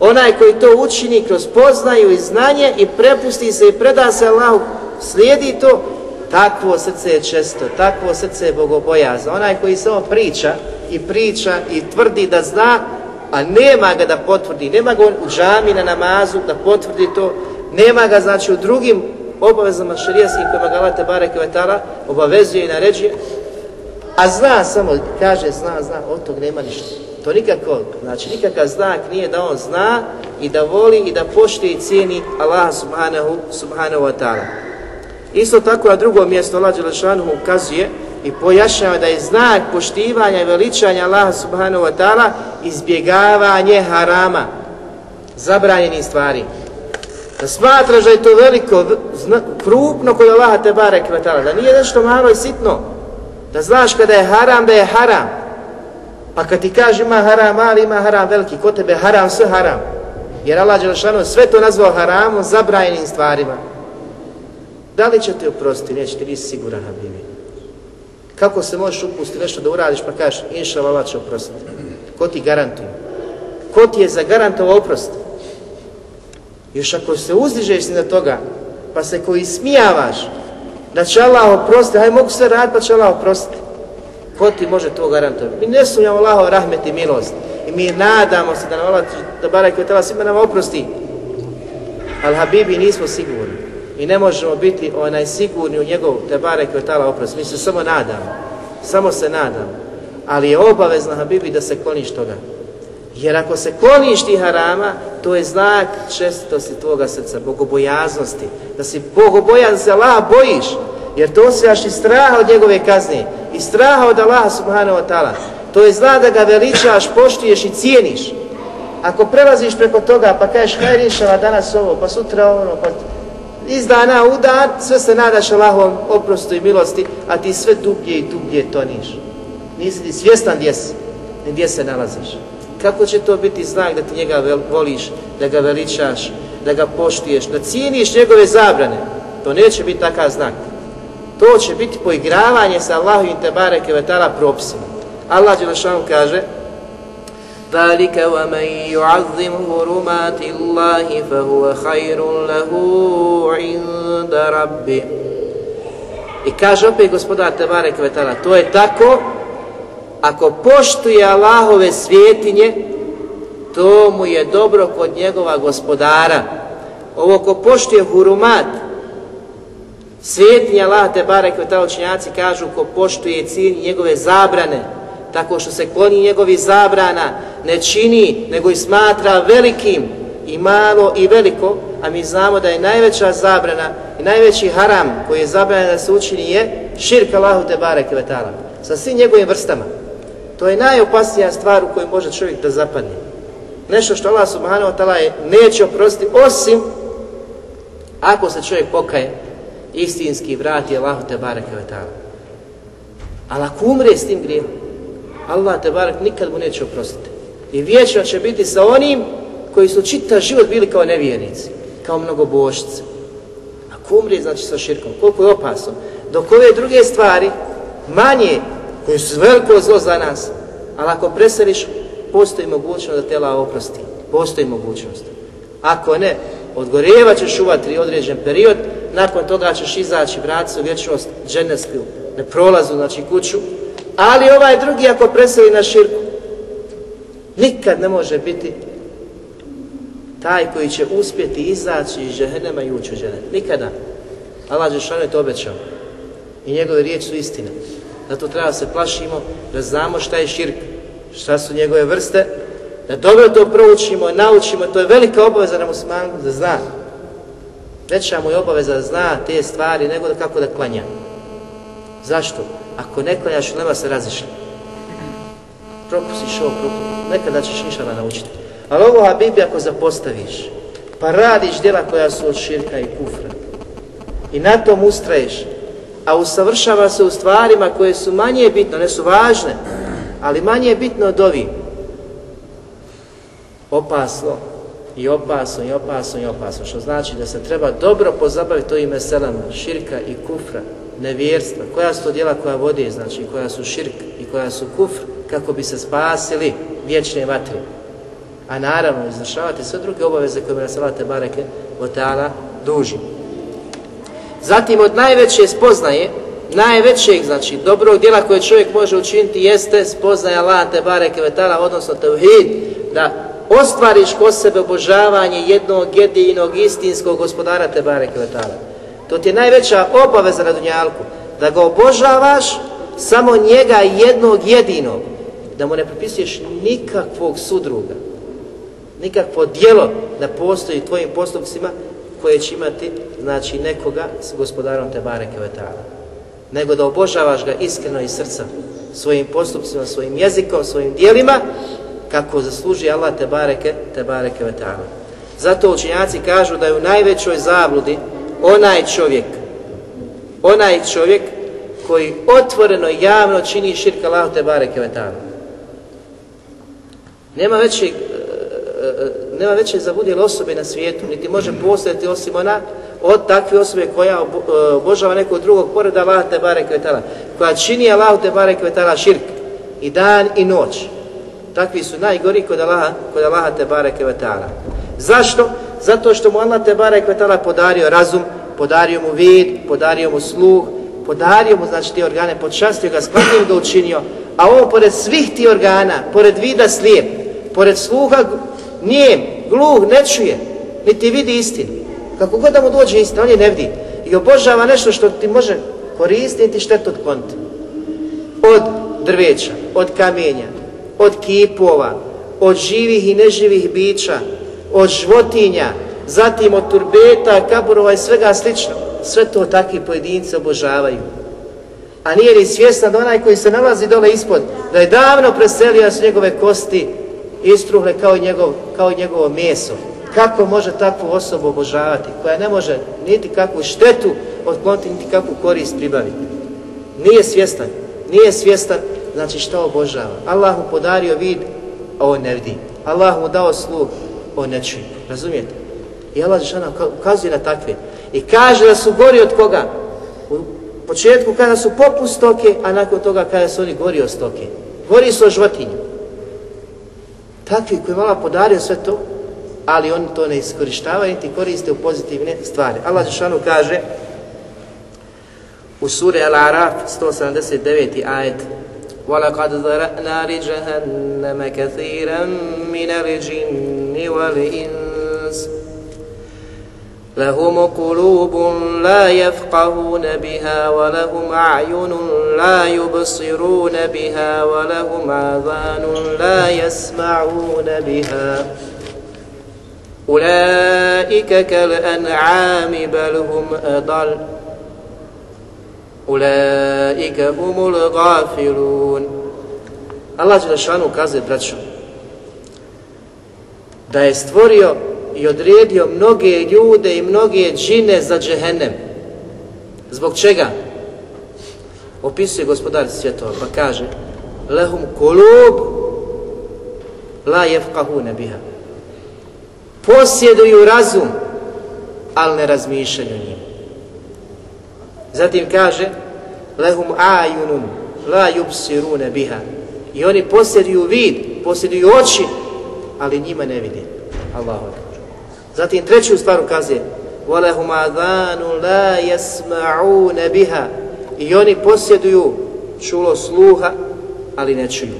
Onaj koji to učini kroz poznaju i znanje i prepusti se i preda se Allahu, slijedi to, takvo srce je često, takvo srce je bogobojazno. Onaj koji samo priča i priča i tvrdi da zna, a nema ga da potvrdi, nema ga u džami na namazu da potvrdi to, nema ga znači u drugim obavezama šarijaskim kojima ga Allah Tebareke Vatala obavezuje i naređuje, a zna samo, kaže zna, zna, od tog nema ništa. To nikako, znači nikakav znak nije da on zna i da voli i da poštuje i cijeni Allah subhanahu, subhanahu wa ta'ala. Isto tako na drugom mjestu Allah Đelešanu ukazuje i pojašnjava da je znak poštivanja i veličanja Allah subhanahu wa ta'ala izbjegavanje harama, zabranjenih stvari smatraš da je to veliko, zna, krupno kod Allaha te barek vatala, da nije nešto malo i sitno, da znaš kada je haram, da je haram. Pa kad ti kaže ima haram mali, ima haram veliki, kod tebe haram, sve haram. Jer Allah Đelešanu sve to nazvao haramom, zabrajenim stvarima. Da li će te oprostiti, neće ti, nisi siguran, Habibi. Kako se možeš upustiti nešto da uradiš pa kažeš, inša Allah će oprostiti. Ko ti garantuje? Ko ti je zagarantovao oprost? Još ako se uzdižeš na toga, pa se koji smijavaš, da će Allah oprostiti, aj mogu sve raditi, pa će Allah oprostiti. Ko ti može to garantovati? Mi ne sumnjamo Allahov rahmet i milost. I mi nadamo se da nam Allah, da barak je tala svima nam oprosti. Ali Habibi nismo sigurni. I ne možemo biti onaj sigurni u njegov te barek je tala oprost. Mi se samo nadamo. Samo se nadamo. Ali je obavezno Habibi da se kloniš toga. Jer ako se kloniš ti harama, to je znak čestosti tvoga srca, bogobojaznosti. Da si bogobojan se Allah bojiš. Jer to osjećaš i straha od njegove kazne. I straha od Allaha subhanahu wa ta'ala. To je znak da ga veličaš, poštuješ i cijeniš. Ako prelaziš preko toga pa kažeš hajde inšala danas ovo, pa sutra ono, pa iz dana u dan, sve se nadaš Allahom oprostu i milosti, a ti sve dublje i dublje toniš. Nisi ti svjestan gdje si, gdje se nalaziš Kako će to biti znak da ti njega voliš, da ga veličaš, da ga poštiješ, da cijeniš njegove zabrane? To neće biti takav znak. To će biti poigravanje sa Allahovim tebare kevetala propisima. Allah Đelešanu kaže ذلك ومن يعظم حرمات الله فهو خير له عند ربه I kaže opet gospodar Tebare Kvetala, to je tako ako poštuje Allahove svjetinje, to mu je dobro kod njegova gospodara. Ovo ko poštuje hurumat, svjetinje Allah te barek ta učenjaci kažu ko poštuje cilj njegove zabrane, tako što se kloni njegovi zabrana, ne čini, nego i smatra velikim i malo i veliko, a mi znamo da je najveća zabrana i najveći haram koji je zabranjen da se učini je širk Allahu te barek ve sa svim njegovim vrstama. To je najopasnija stvar u kojoj može čovjek da zapadne. Nešto što Allah subhanahu wa ta'ala je neće oprostiti osim ako se čovjek pokaje istinski vrati Allahu te bareke ve taala. Ali ako umre s tim grijehom, Allah te barek nikad mu neće oprostiti. I vječno će biti sa onim koji su čita život bili kao nevjernici, kao mnogobošci. Ako umre, znači sa širkom, koliko je opasno. Dok ove druge stvari, manje, koji su veliko zlo za nas, ali ako preseliš, postoji mogućnost da tela oprosti. Postoji mogućnost. Ako ne, odgorjeva ćeš u vatri određen period, nakon toga ćeš izaći, vratiti se u vječnost, dženevsku, ne prolazu, znači kuću, ali ovaj drugi ako preseli na širku, nikad ne može biti taj koji će uspjeti izaći iz džehennema i ući u džehennem. Nikada. Allah Žešanu je to obećao. I njegove riječi su istine. Zato treba se plašimo da znamo šta je širk, šta su njegove vrste, da dobro to proučimo, i naučimo, to je velika obaveza na muslimanu da zna. Veća mu je obaveza da zna te stvari nego da kako da klanja. Zašto? Ako ne klanjaš, nema se razišli. Propusiš ovo, propusiš. Nekada ćeš inšala naučiti. Ali ovo Habibi ako zapostaviš, pa radiš djela koja su od širka i kufra, i na tom ustraješ, a usavršava se u stvarima koje su manje bitno, ne su važne, ali manje bitno od ovih, opasno, i opasno, i opasno, i opasno, što znači da se treba dobro pozabaviti ovim meselama, širka i kufra, nevjerstva, koja su to djela koja vode, znači koja su širk i koja su kufr, kako bi se spasili vječne vatre. A naravno, izvršavati sve druge obaveze koje nas Allah Tebareke od ta'ala duži. Zatim od najveće spoznaje, najvećeg, znači, dobrog djela koje čovjek može učiniti jeste spoznaje Allah te bareke od ta'ala, odnosno tevhid, da ostvariš kod sebe obožavanje jednog jedinog istinskog gospodara te bareke od ta'ala. To ti je najveća obaveza na Dunjalku, da ga obožavaš samo njega jednog jedinog, da mu ne pripisuješ nikakvog sudruga, nikakvo djelo da postoji tvojim postupcima koje će imati znači nekoga s gospodarom te bareke vetala. Nego da obožavaš ga iskreno iz srca svojim postupcima, svojim jezikom, svojim dijelima kako zasluži Allah te bareke, te bareke vetala. Zato učinjaci kažu da je u najvećoj zabludi onaj čovjek, onaj čovjek koji otvoreno javno čini širka Allah te bareke vetala. Nema većeg e, e, nema veće zabudjele osobe na svijetu, niti može postojati osim ona od takve osobe koja e, obožava nekog drugog pored Allah te barek vetala, koja čini Allah te barek vetala širk i dan i noć. Takvi su najgori kod Allaha, kod Allaha te barek vetala. Zašto? Zato što mu Allah te barek vetala podario razum, podario mu vid, podario mu sluh, podario mu znači te organe, počastio ga, skladnijim ga učinio, a on pored svih ti organa, pored vida slijep, pored sluha nijem, gluh, ne čuje, niti vidi istinu. Kako god da mu dođe istina, on je ne vidi. I obožava nešto što ti može koristiti štetu od konta. Od drveća, od kamenja, od kipova, od živih i neživih bića, od životinja, zatim od turbeta, kaburova i svega slično. Sve to takvi pojedinci obožavaju. A nije li svjesna da onaj koji se nalazi dole ispod, da je davno preselio s njegove kosti istruhle kao i, njegov, kao i njegovo meso. Kako može takvu osobu obožavati, koja ne može niti kakvu štetu otkloniti, niti kakvu korist pribaviti. Nije svjestan, nije svjestan, znači što obožava. Allah mu podario vid, a on ne vidi. Allah mu dao sluh, on ne čuje. Razumijete? I Allah Žešana ukazuje na takve. I kaže da su gori od koga? U početku kada su poput stoke, a nakon toga kada su oni gori od stoke. Gori su o životinju. takvi koji vala podario sve to, ali oni to ne iskorištavaju, niti koriste u pozitivne stvari. Allah Žešanu kaže u suri Al-Araf 179. ajet وَلَقَدْ ذَرَأْنَا لِجَهَنَّمَ كَثِيرًا مِنَ الْجِنِّ وَالْإِنسِ لهم قلوب لا يفقهون بها ولهم أعين لا يبصرون بها ولهم آذان لا يسمعون بها. أولئك كالأنعام بل هم أضل. أولئك هم الغافلون. الله شأنه kaže braćo da je stvorio i odredio mnoge ljude i mnoge džine za džehennem. Zbog čega? Opisuje gospodar svjetova pa kaže Lehum kulub la jefkahune biha. Posjeduju razum, ali ne razmišljaju njim. Zatim kaže Lehum ajunun la yubsirune biha. I oni posjeduju vid, posjeduju oči, ali njima ne vidi. Allahu akbar. Zatim treću stvar ukazuje وَلَهُمْ عَذَانُ لَا يَسْمَعُونَ بِهَا I oni posjeduju čulo sluha, ali ne čuju.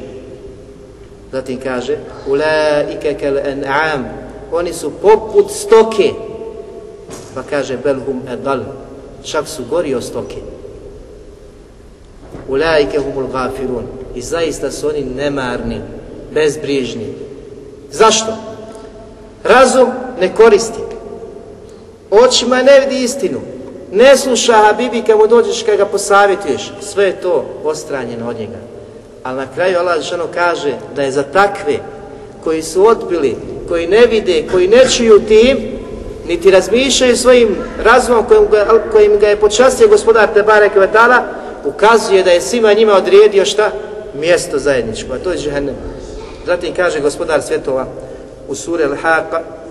Zatim kaže أُولَٰئِكَ كَالْأَنْعَامِ Oni su poput stoke. Pa kaže بَلْهُمْ أَدَلْ Čak su gori od stoke. أُولَٰئِكَ هُمُ الْغَافِرُونَ I zaista su oni nemarni, bezbrižni. Zašto? Razum ne koristi. Očima ne vidi istinu. Ne sluša Habibi kad mu dođeš kad ga posavjetuješ. Sve je to ostranjeno od njega. Ali na kraju Allah ženo kaže da je za takve koji su odbili, koji ne vide, koji ne čuju tim, niti razmišljaju svojim razumom kojim ga, kojim ga je počastio gospodar Tebare Kvetala, ukazuje da je svima njima odredio šta? Mjesto zajedničko, a to je džehennem. Zatim kaže gospodar svjetova, u suri Al-Haqa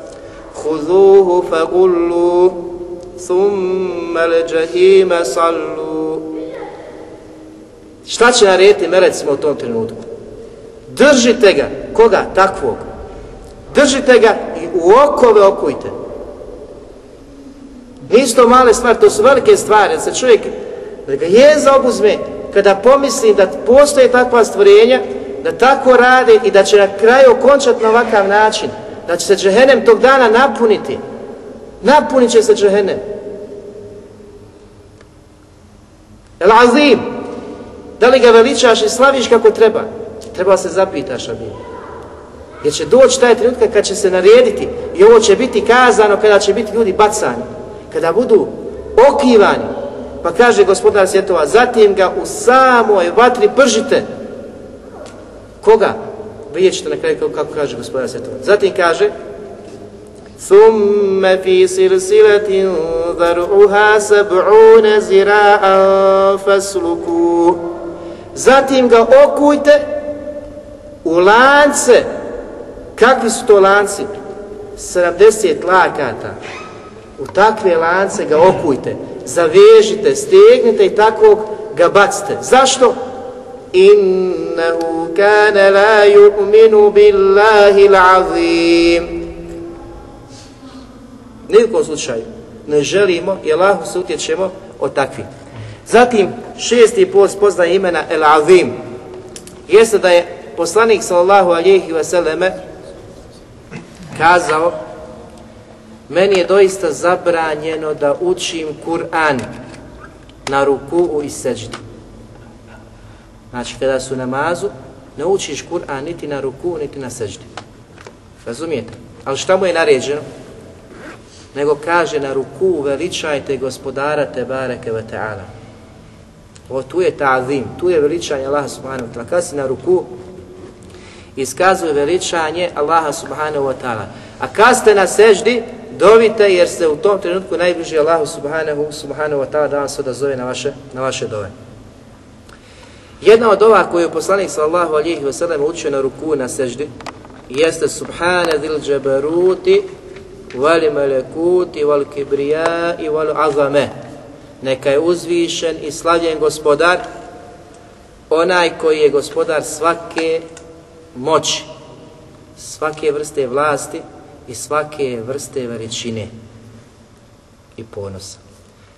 خذوه فغلوا ثم الجحيم صلوا Šta će narediti melecima u tom trenutku? Držite ga. Koga? Takvog. Držite ga i u okove okujte. Nisu to male stvari, to su velike stvari. Da se čovjek, da ga jeza obuzme, kada pomisli da postoje takva stvorenja, da tako rade i da će na kraju okončati na ovakav način, da će se džehennem tog dana napuniti. Napunit će se džehennem. El azim, da li ga veličaš i slaviš kako treba? Treba se zapitaš, Abim. Jer će doći taj trenutka kad će se narediti i ovo će biti kazano kada će biti ljudi bacani, kada budu okivani. Pa kaže gospodar svjetova, zatim ga u samoj vatri pržite, Koga? Vidjet ćete na kraju kako kaže gospodar Svetova. Zatim kaže ثُمَّ فِي سِلْسِلَةٍ ذَرْعُهَا سَبْعُونَ زِرَاءً فَاسْلُكُوا Zatim ga okujte u lance. Kakvi su to lanci? 70 lakata. U takve lance ga okujte. Zavežite, stegnite i tako ga bacite. Zašto? إنه كان لا يؤمن بالله العظيم Nijekom slučaju ne želimo i Allahu se utječemo od takvih. Zatim, šesti post poznaje imena El Azim. Jeste da je poslanik sallallahu alihi vseleme kazao meni je doista zabranjeno da učim Kur'an na ruku i seđdu. Znači, kada su namazu, ne učiš Kur'an niti na ruku, niti na seždi. Razumijete? Ali šta mu je naređeno? Nego kaže na ruku veličajte gospodara te bareke ve ta'ala. O, tu je ta'zim, tu je veličanje Allaha subhanahu wa ta'ala. Kada si na ruku, iskazuje veličanje Allaha subhanahu wa ta'ala. A kada ste na seždi, dovite jer ste u tom trenutku najbliži Allahu subhanahu, subhanahu wa ta'ala da vam se odazove na vaše, na vaše dove. Jedna od ova koju je poslanik sallallahu alihi wasallam učio na ruku na seždi jeste Subhane dhil džabaruti vali melekuti val kibrija i val azame. Neka je uzvišen i slavljen gospodar, onaj koji je gospodar svake moći, svake vrste vlasti i svake vrste veličine i ponosa.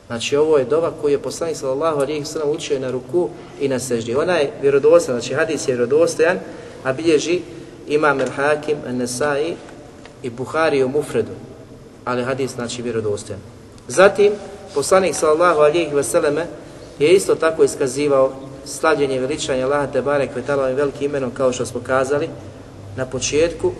Znači ovo je dova koju je poslanik sallallahu alejhi ve sellem učio na ruku i na seždi. Ona je vjerodostojna, znači hadis je vjerodostojan, a bilježi Imam al-Hakim, an-Nasa'i i Buhari u Mufredu. ali hadis znači vjerodostojan. Zatim, poslanik sallallahu alejhi ve selleme je isto tako iskazivao slavljenje veličanja Allaha te barek vetalovim velikim imenom kao što smo kazali na početku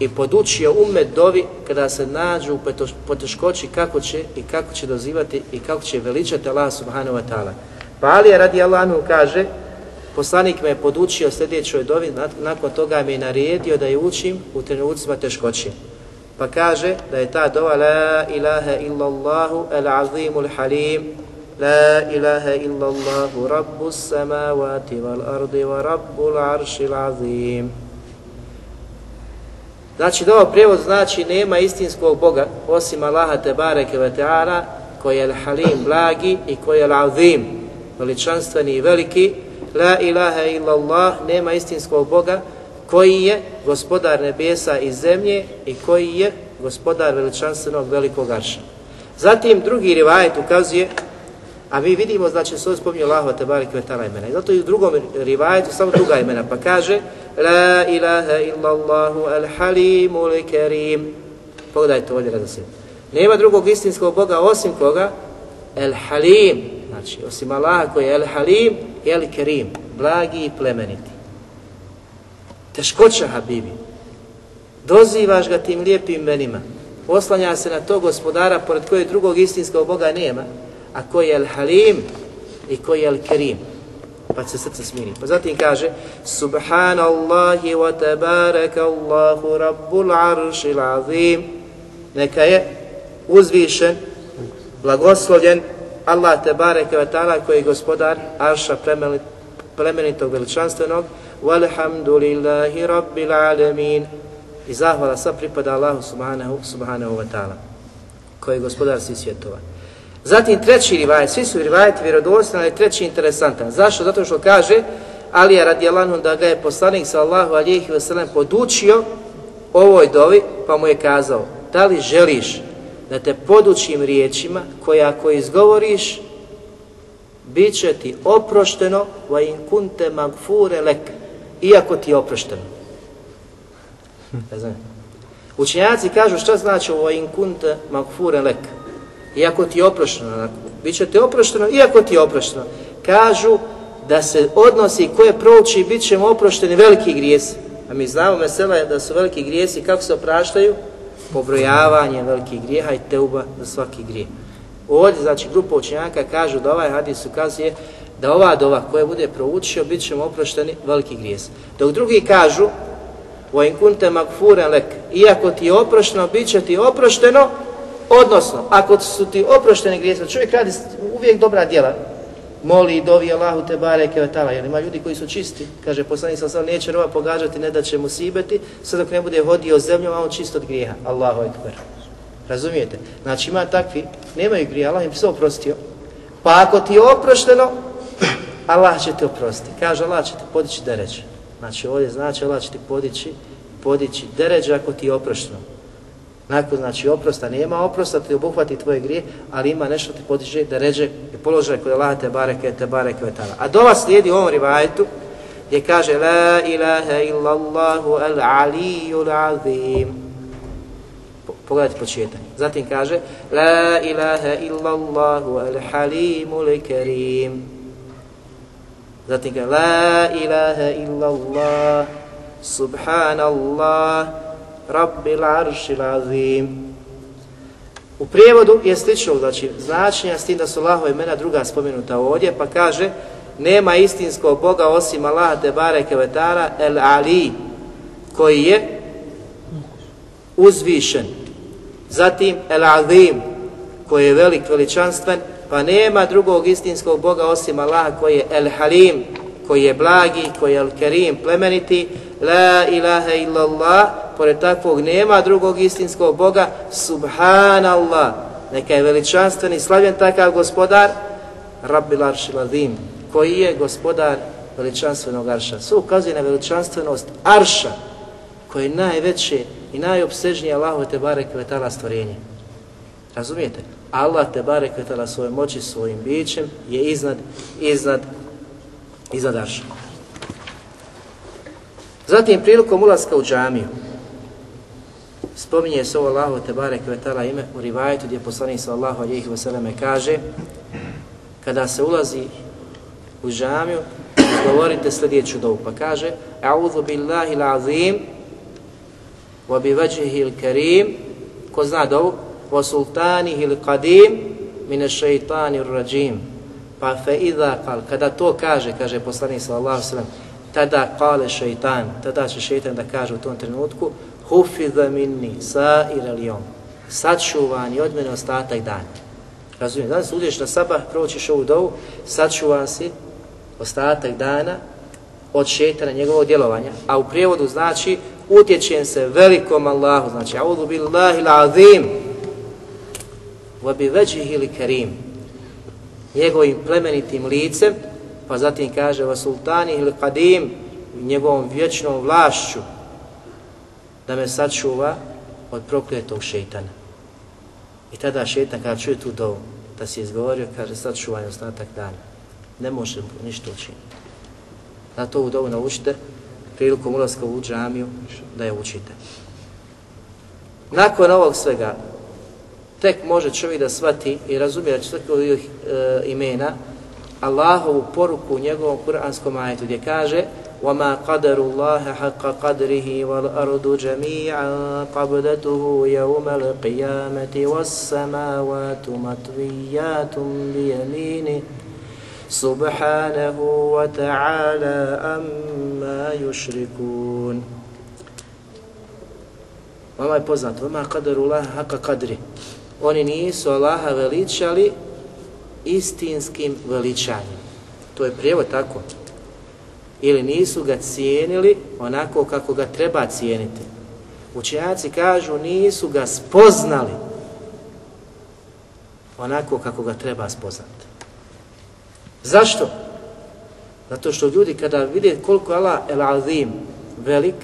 i podučio umet dovi kada se nađu u poteškoći kako će i kako će dozivati i kako će veličati Allah subhanahu wa ta'ala. Pa Alija radi Allahanu kaže poslanik me je podučio sljedećoj dovi, nakon toga mi je naredio da je učim u trenucima teškoći. Pa kaže da je ta dova La ilaha illallahu el azimul halim La ilaha illallahu rabbu samavati wal ardi wa rabbul aršil azim. Znači da ovo prijevod znači nema istinskog Boga osim Allaha te bareke ve ta'ala koji je al-halim blagi i koji je al-azim veličanstveni i veliki La ilaha illallah nema istinskog Boga koji je gospodar nebesa i zemlje i koji je gospodar veličanstvenog velikog arša. Zatim drugi rivajet ukazuje, a mi vidimo znači se spominje Allahu te ve taala imena. I zato i u drugom rivajetu samo druga imena pa kaže la ilaha illallahu al halim al karim. Pogledajte ovdje razasljed. Nema drugog istinskog Boga osim koga? El Halim, znači osim Allaha koji je El Halim i El Kerim, blagi i plemeniti teškoća Habibi. Dozivaš ga tim lijepim imenima. Oslanja se na to gospodara pored kojeg drugog istinskog Boga nema, a koji je Al-Halim i koji je Al-Kerim. Pa se srce smiri. Pa zatim kaže Subhanallahi wa tabarakallahu rabbul aršil azim. Neka je uzvišen, blagoslovljen Allah te wa taala koji je gospodar arša plemenitog veličanstvenog Walhamdulillahi Rabbil Alamin. I zahvala sva pripada Allahu subhanahu, subhanahu wa ta'ala, koji je gospodar svih svjetova. Zatim treći rivajet, svi su rivajeti vjerodostojni, ali treći interesantan. Zašto? Zato što kaže Alija radijalanu da ga je poslanik sallahu alihi wasallam podučio ovoj dovi, pa mu je kazao, da li želiš da te podučim riječima koje ako izgovoriš, bit će ti oprošteno va in kunte magfure lek iako ti je oprošteno. Ne znam. Učenjaci kažu šta znači ovo in kunte magfure lek Iako ti je oprošteno, bit će ti oprošteno, iako ti je oprošteno. Kažu da se odnosi koje prouči, bit ćemo oprošteni veliki grijesi. A mi znamo mesela je da su veliki grijesi, kako se opraštaju? Pobrojavanje velikih grijeha i teuba za svaki grijeh. Ovdje, znači, grupa učenjaka kažu da ovaj hadis ukazuje da ova dova koja bude proučio, bit ćemo oprošteni veliki grijes. Dok drugi kažu, وَإِنْ كُنْتَ مَغْفُورًا لَكَ Iako ti je oprošteno, bit će ti oprošteno, odnosno, ako su ti oprošteni grijesi, čovjek radi uvijek dobra djela, moli i dovi Allahu te bareke ve taala jer ima ljudi koji su čisti kaže poslanik sa sam neće rova pogađati ne da će mu sibeti sve dok ne bude hodio zemljom a on čist od grijeha Allahu ekber razumijete znači ima takvi nemaju grija, Allah im sve oprostio pa ako ti je oprošteno Allah će te oprostiti. Kaže Allah će te podići deređe. Znači ovdje znači Allah će te podići, podići deređe ako ti je oprošteno. Nakon znači oprosta, nema oprosta, ti obuhvati tvoje grije, ali ima nešto ti podiže deređe i položaj kod Allah te bareke, te bareke vetala. A do vas slijedi u ovom rivajetu gdje kaže La ilaha illallahu al aliyul azim Pogledajte početak. Zatim kaže La ilaha illallahu al-halimul karim Zatim kaže La ilaha illallah Subhanallah Rabbil aršil azim U prijevodu je slično, znači značenja s tim da su Allahove imena druga spomenuta ovdje, pa kaže nema istinskog Boga osim Allaha te bareke vetara El Ali koji je uzvišen. Zatim El Azim koji je velik, veličanstven pa nema drugog istinskog Boga osim Allaha koji je El Halim, koji je blagi, koji je El Kerim, plemeniti, La ilaha illallah, pored takvog nema drugog istinskog Boga, Subhanallah, neka je veličanstveni, slavljen takav gospodar, Rabbil Aršil Azim, koji je gospodar veličanstvenog Arša. Sve ukazuje na veličanstvenost Arša, koji je najveće i najopsežnije Allahove te barek vetala stvorenje. Razumijete? Allah te barek vetala svoje moći, svojim bićem je iznad, iznad, iznad arša. Zatim prilikom ulaska u džamiju, spominje se ovo Allahu te Kvetala ime u rivajetu gdje poslanik sallallahu alejhi ve selleme kaže kada se ulazi u džamiju govorite sljedeću dovu. Pa kaže a'udhu billahi l'azim wa bi vajhihi al-karim ko zna dovu? Wa sultanihi al-qadim min ash-shaytani rajim pa fe idha qal kada to kaže kaže poslanik sallallahu alejhi ve sellem tada kale šeitan, tada će šeitan da kaže u tom trenutku hufidha minni sa'ir al-yom sačuvan je od mene ostatak dana. Razumijem, danas uđeš na sabah, proćiš ovu dovu, sačuvan si ostatak dana od šetana njegovog djelovanja, a u prijevodu znači utječen se velikom Allahu, znači audu billahi l'azim wa bi veđihi li karim njegovim plemenitim licem pa zatim kaže vasultani ili kadim njegovom vječnom vlašću da me sačuva od prokletog šeitana. I tada šeitan kada čuje tu dovu, da si izgovorio, kaže sačuvaj ostatak dana. Ne može ništa učiniti. Zato ovu dovu naučite prilikom ulaska u džamiju da je učite. Nakon ovog svega, tek može čovjek da shvati i razumije da će svaki ovih e, imena Allahovu poruku u njegovom kuranskom ajetu gdje kaže وَمَا قَدَرُ اللَّهَ حَقَّ قَدْرِهِ وَالْأَرْضُ جَمِيعًا قَبْدَتُهُ يَوْمَ الْقِيَامَةِ وَالسَّمَاوَاتُ مَطْوِيَّاتٌ بِيَمِينِهِ سُبْحَانَهُ وَتَعَالَى أَمَّا يُشْرِكُونَ Vama je poznato, vama kadaru Allah haka kadri. Oni nisu Allaha veličali istinskim veličanjem. To je prijevod tako. Ili nisu ga cijenili onako kako ga treba cijeniti. Učenjaci kažu nisu ga spoznali onako kako ga treba spoznati. Zašto? Zato što ljudi kada vide koliko Allah el azim velik,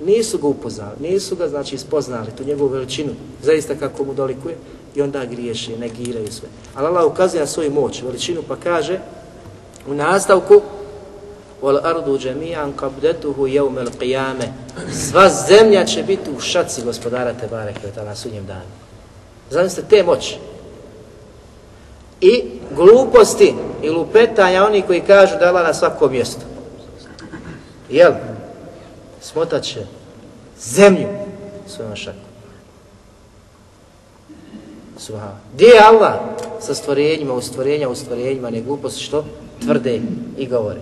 nisu ga upoznali, nisu ga znači spoznali, tu njegovu veličinu, zaista kako mu dolikuje, i onda griješe, negiraju sve. Ali Allah ukazuje na svoju moć, veličinu, pa kaže u nastavku wal ardu jami'an qabdatuhu yawm al-qiyamah. Sva zemlja će biti u šaci gospodara te bareke ta na sudnjem danu. Zamislite te moći. I gluposti i lupetanja oni koji kažu da Allah na svako mjesto. Jel? Smotat će zemlju svojom šakom. Subhano. Gdje je Allah sa stvorenjima, u stvorenja, u stvorenjima, ne glupost što tvrde i govore.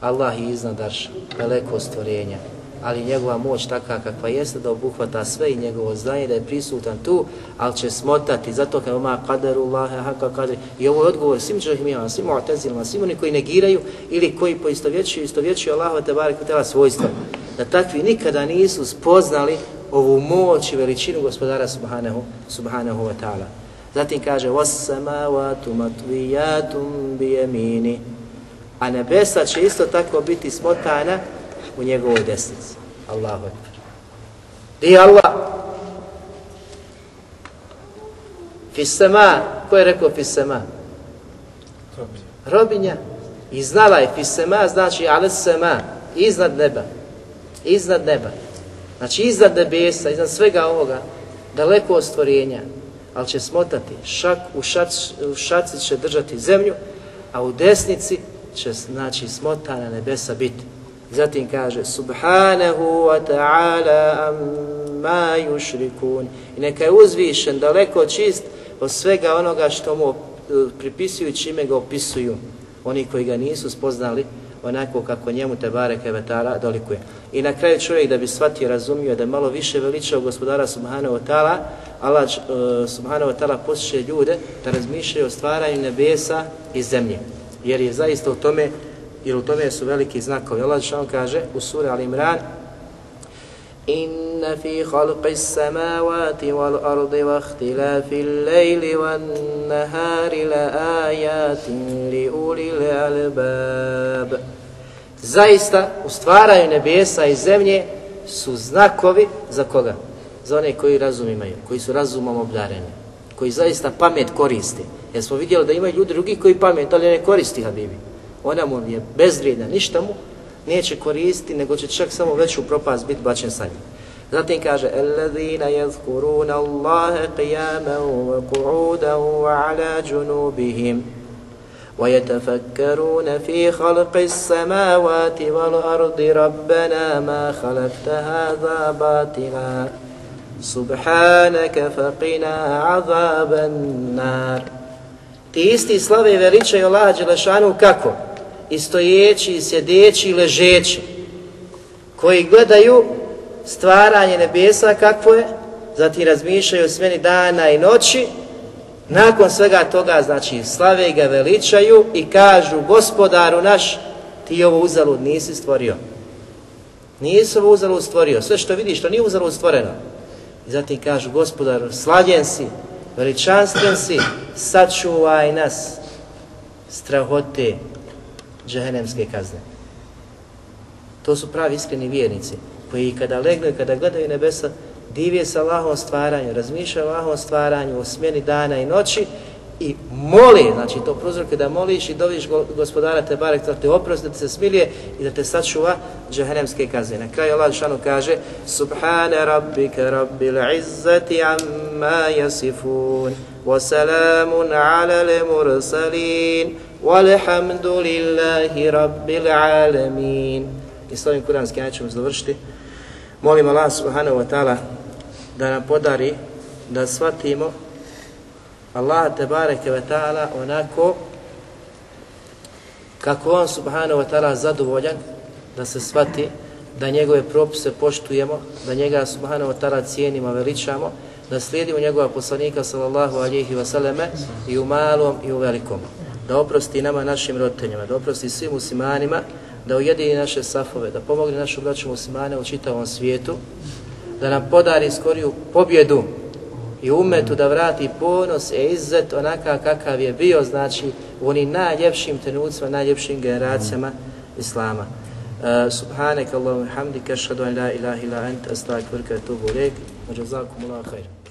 Allah je iznad Arša, daleko stvorenja, ali njegova moć takva kakva jeste da obuhvata sve i njegovo znanje, da je prisutan tu, ali će smotati, zato kao ma kaderu Allahe, haka kadri. I ovo je odgovor svim džahmijama, svim mu'tazilima, svim oni koji negiraju ili koji poistovjećuju, istovjećuju Allahove te barek tela svojstva. Da takvi nikada nisu spoznali ovu moć i veličinu gospodara subhanahu, subhanahu wa ta'ala. Zatim kaže وَسَّمَاوَاتُ مَتْوِيَاتٌ بِيَمِينِ A nebesa će isto tako biti smotana u njegovoj desnici. Allahu ekber. Di Allah? Fisema, ko je rekao fisema? Robinja. I znala je fisema, znači alesema, iznad neba. Iznad neba. Znači iznad nebesa, iznad svega ovoga, daleko od stvorenja, ali će smotati šak, u, šac, u šaci će držati zemlju, a u desnici će znači smotana nebesa biti. Zatim kaže Subhanahu wa ta'ala amma yushrikun. I neka je uzvišen, daleko čist od svega onoga što mu eh, pripisuju ime čime ga opisuju. Oni koji ga nisu spoznali onako kako njemu te bareke vetara dolikuje. I na kraju čovjek da bi shvatio, razumio da malo više veličao gospodara Subhanahu wa ta'ala, Allah uh, Subhanahu wa ta'ala posjeće ljude da razmišljaju o stvaranju nebesa i zemlje. Jer je zaista u tome, jer u tome su veliki znakovi. Allah što kaže u suri Al-Imran, إن في خلق السماوات والأرض واختلاف الليل والنهار لآيات لأولي الألباب Zaista u stvaraju nebesa i zemlje su znakovi za koga? Za one koji razum imaju, koji su razumom obdareni, koji zaista pamet koriste. Jer smo vidjeli da imaju ljudi drugi koji pamet, ali ne koristi Habibi. Ona mu je bezvrijedna, ništa mu neće koristiti, nego će čak samo veću propast biti bačen sa njim. Zatim kaže الذين يذكرون الله قياما وقعودا وعلى جنوبهم ويتفكرون في خلق السماوات والأرض ربنا ما خلقت هذا باطلا سبحانك فقنا عذاب النار Ti isti slave i veličaju Allaha Đelešanu kako? I stojeći, i sjedeći, i ležeći. Koji gledaju stvaranje nebesa kakvo je, zatim razmišljaju o smjeni dana i noći, nakon svega toga, znači, slave ga veličaju i kažu, gospodaru naš, ti ovo uzalud nisi stvorio. Nisi ovo uzalud stvorio. Sve što vidiš, to nije uzalud stvoreno. I zatim kažu, gospodaru, slavljen si, veličanstven si, sačuvaj nas strahote džehennemske kazne. To su pravi iskreni vjernici koji kada legnu i kada gledaju nebesa, divije se Allahom stvaranju, razmišljaju o Allahom stvaranju, o smjeni dana i noći i moli, znači to prozorke da moliš i doviš gospodara te barek da te oprosti, da te se smilije i da te sačuva džahenemske kazne. Na kraju Allah šanu kaže Subhane rabbike rabbil izzati amma jasifun wa salamun ala le mursalin walhamdulillahi rabbil alamin. I s ovim kuranskim ćemo završiti. Molim Allah subhanahu wa ta'ala da nam podari da shvatimo Allah te bareke ve ta'ala onako kako on subhanahu wa ta'ala zadovoljan da se shvati da njegove propise poštujemo, da njega subhanahu wa ta'ala cijenimo, veličamo, da slijedimo njegova poslanika sallallahu alihi wasallame i u malom i u velikom. Da oprosti nama našim roditeljima, da oprosti svim muslimanima, da ujedini naše safove, da pomogne našu braću muslimane u čitavom svijetu, da nam podari skoriju pobjedu i umetu da vrati ponos i izzet onaka kakav je bio, znači u onim najljepšim trenucima, najljepšim generacijama Islama. E, uh, subhanak Allahumma hamdika ashhadu an la ilaha illa anta astaghfiruka wa atubu ilaik. wa jazakumullahu khairan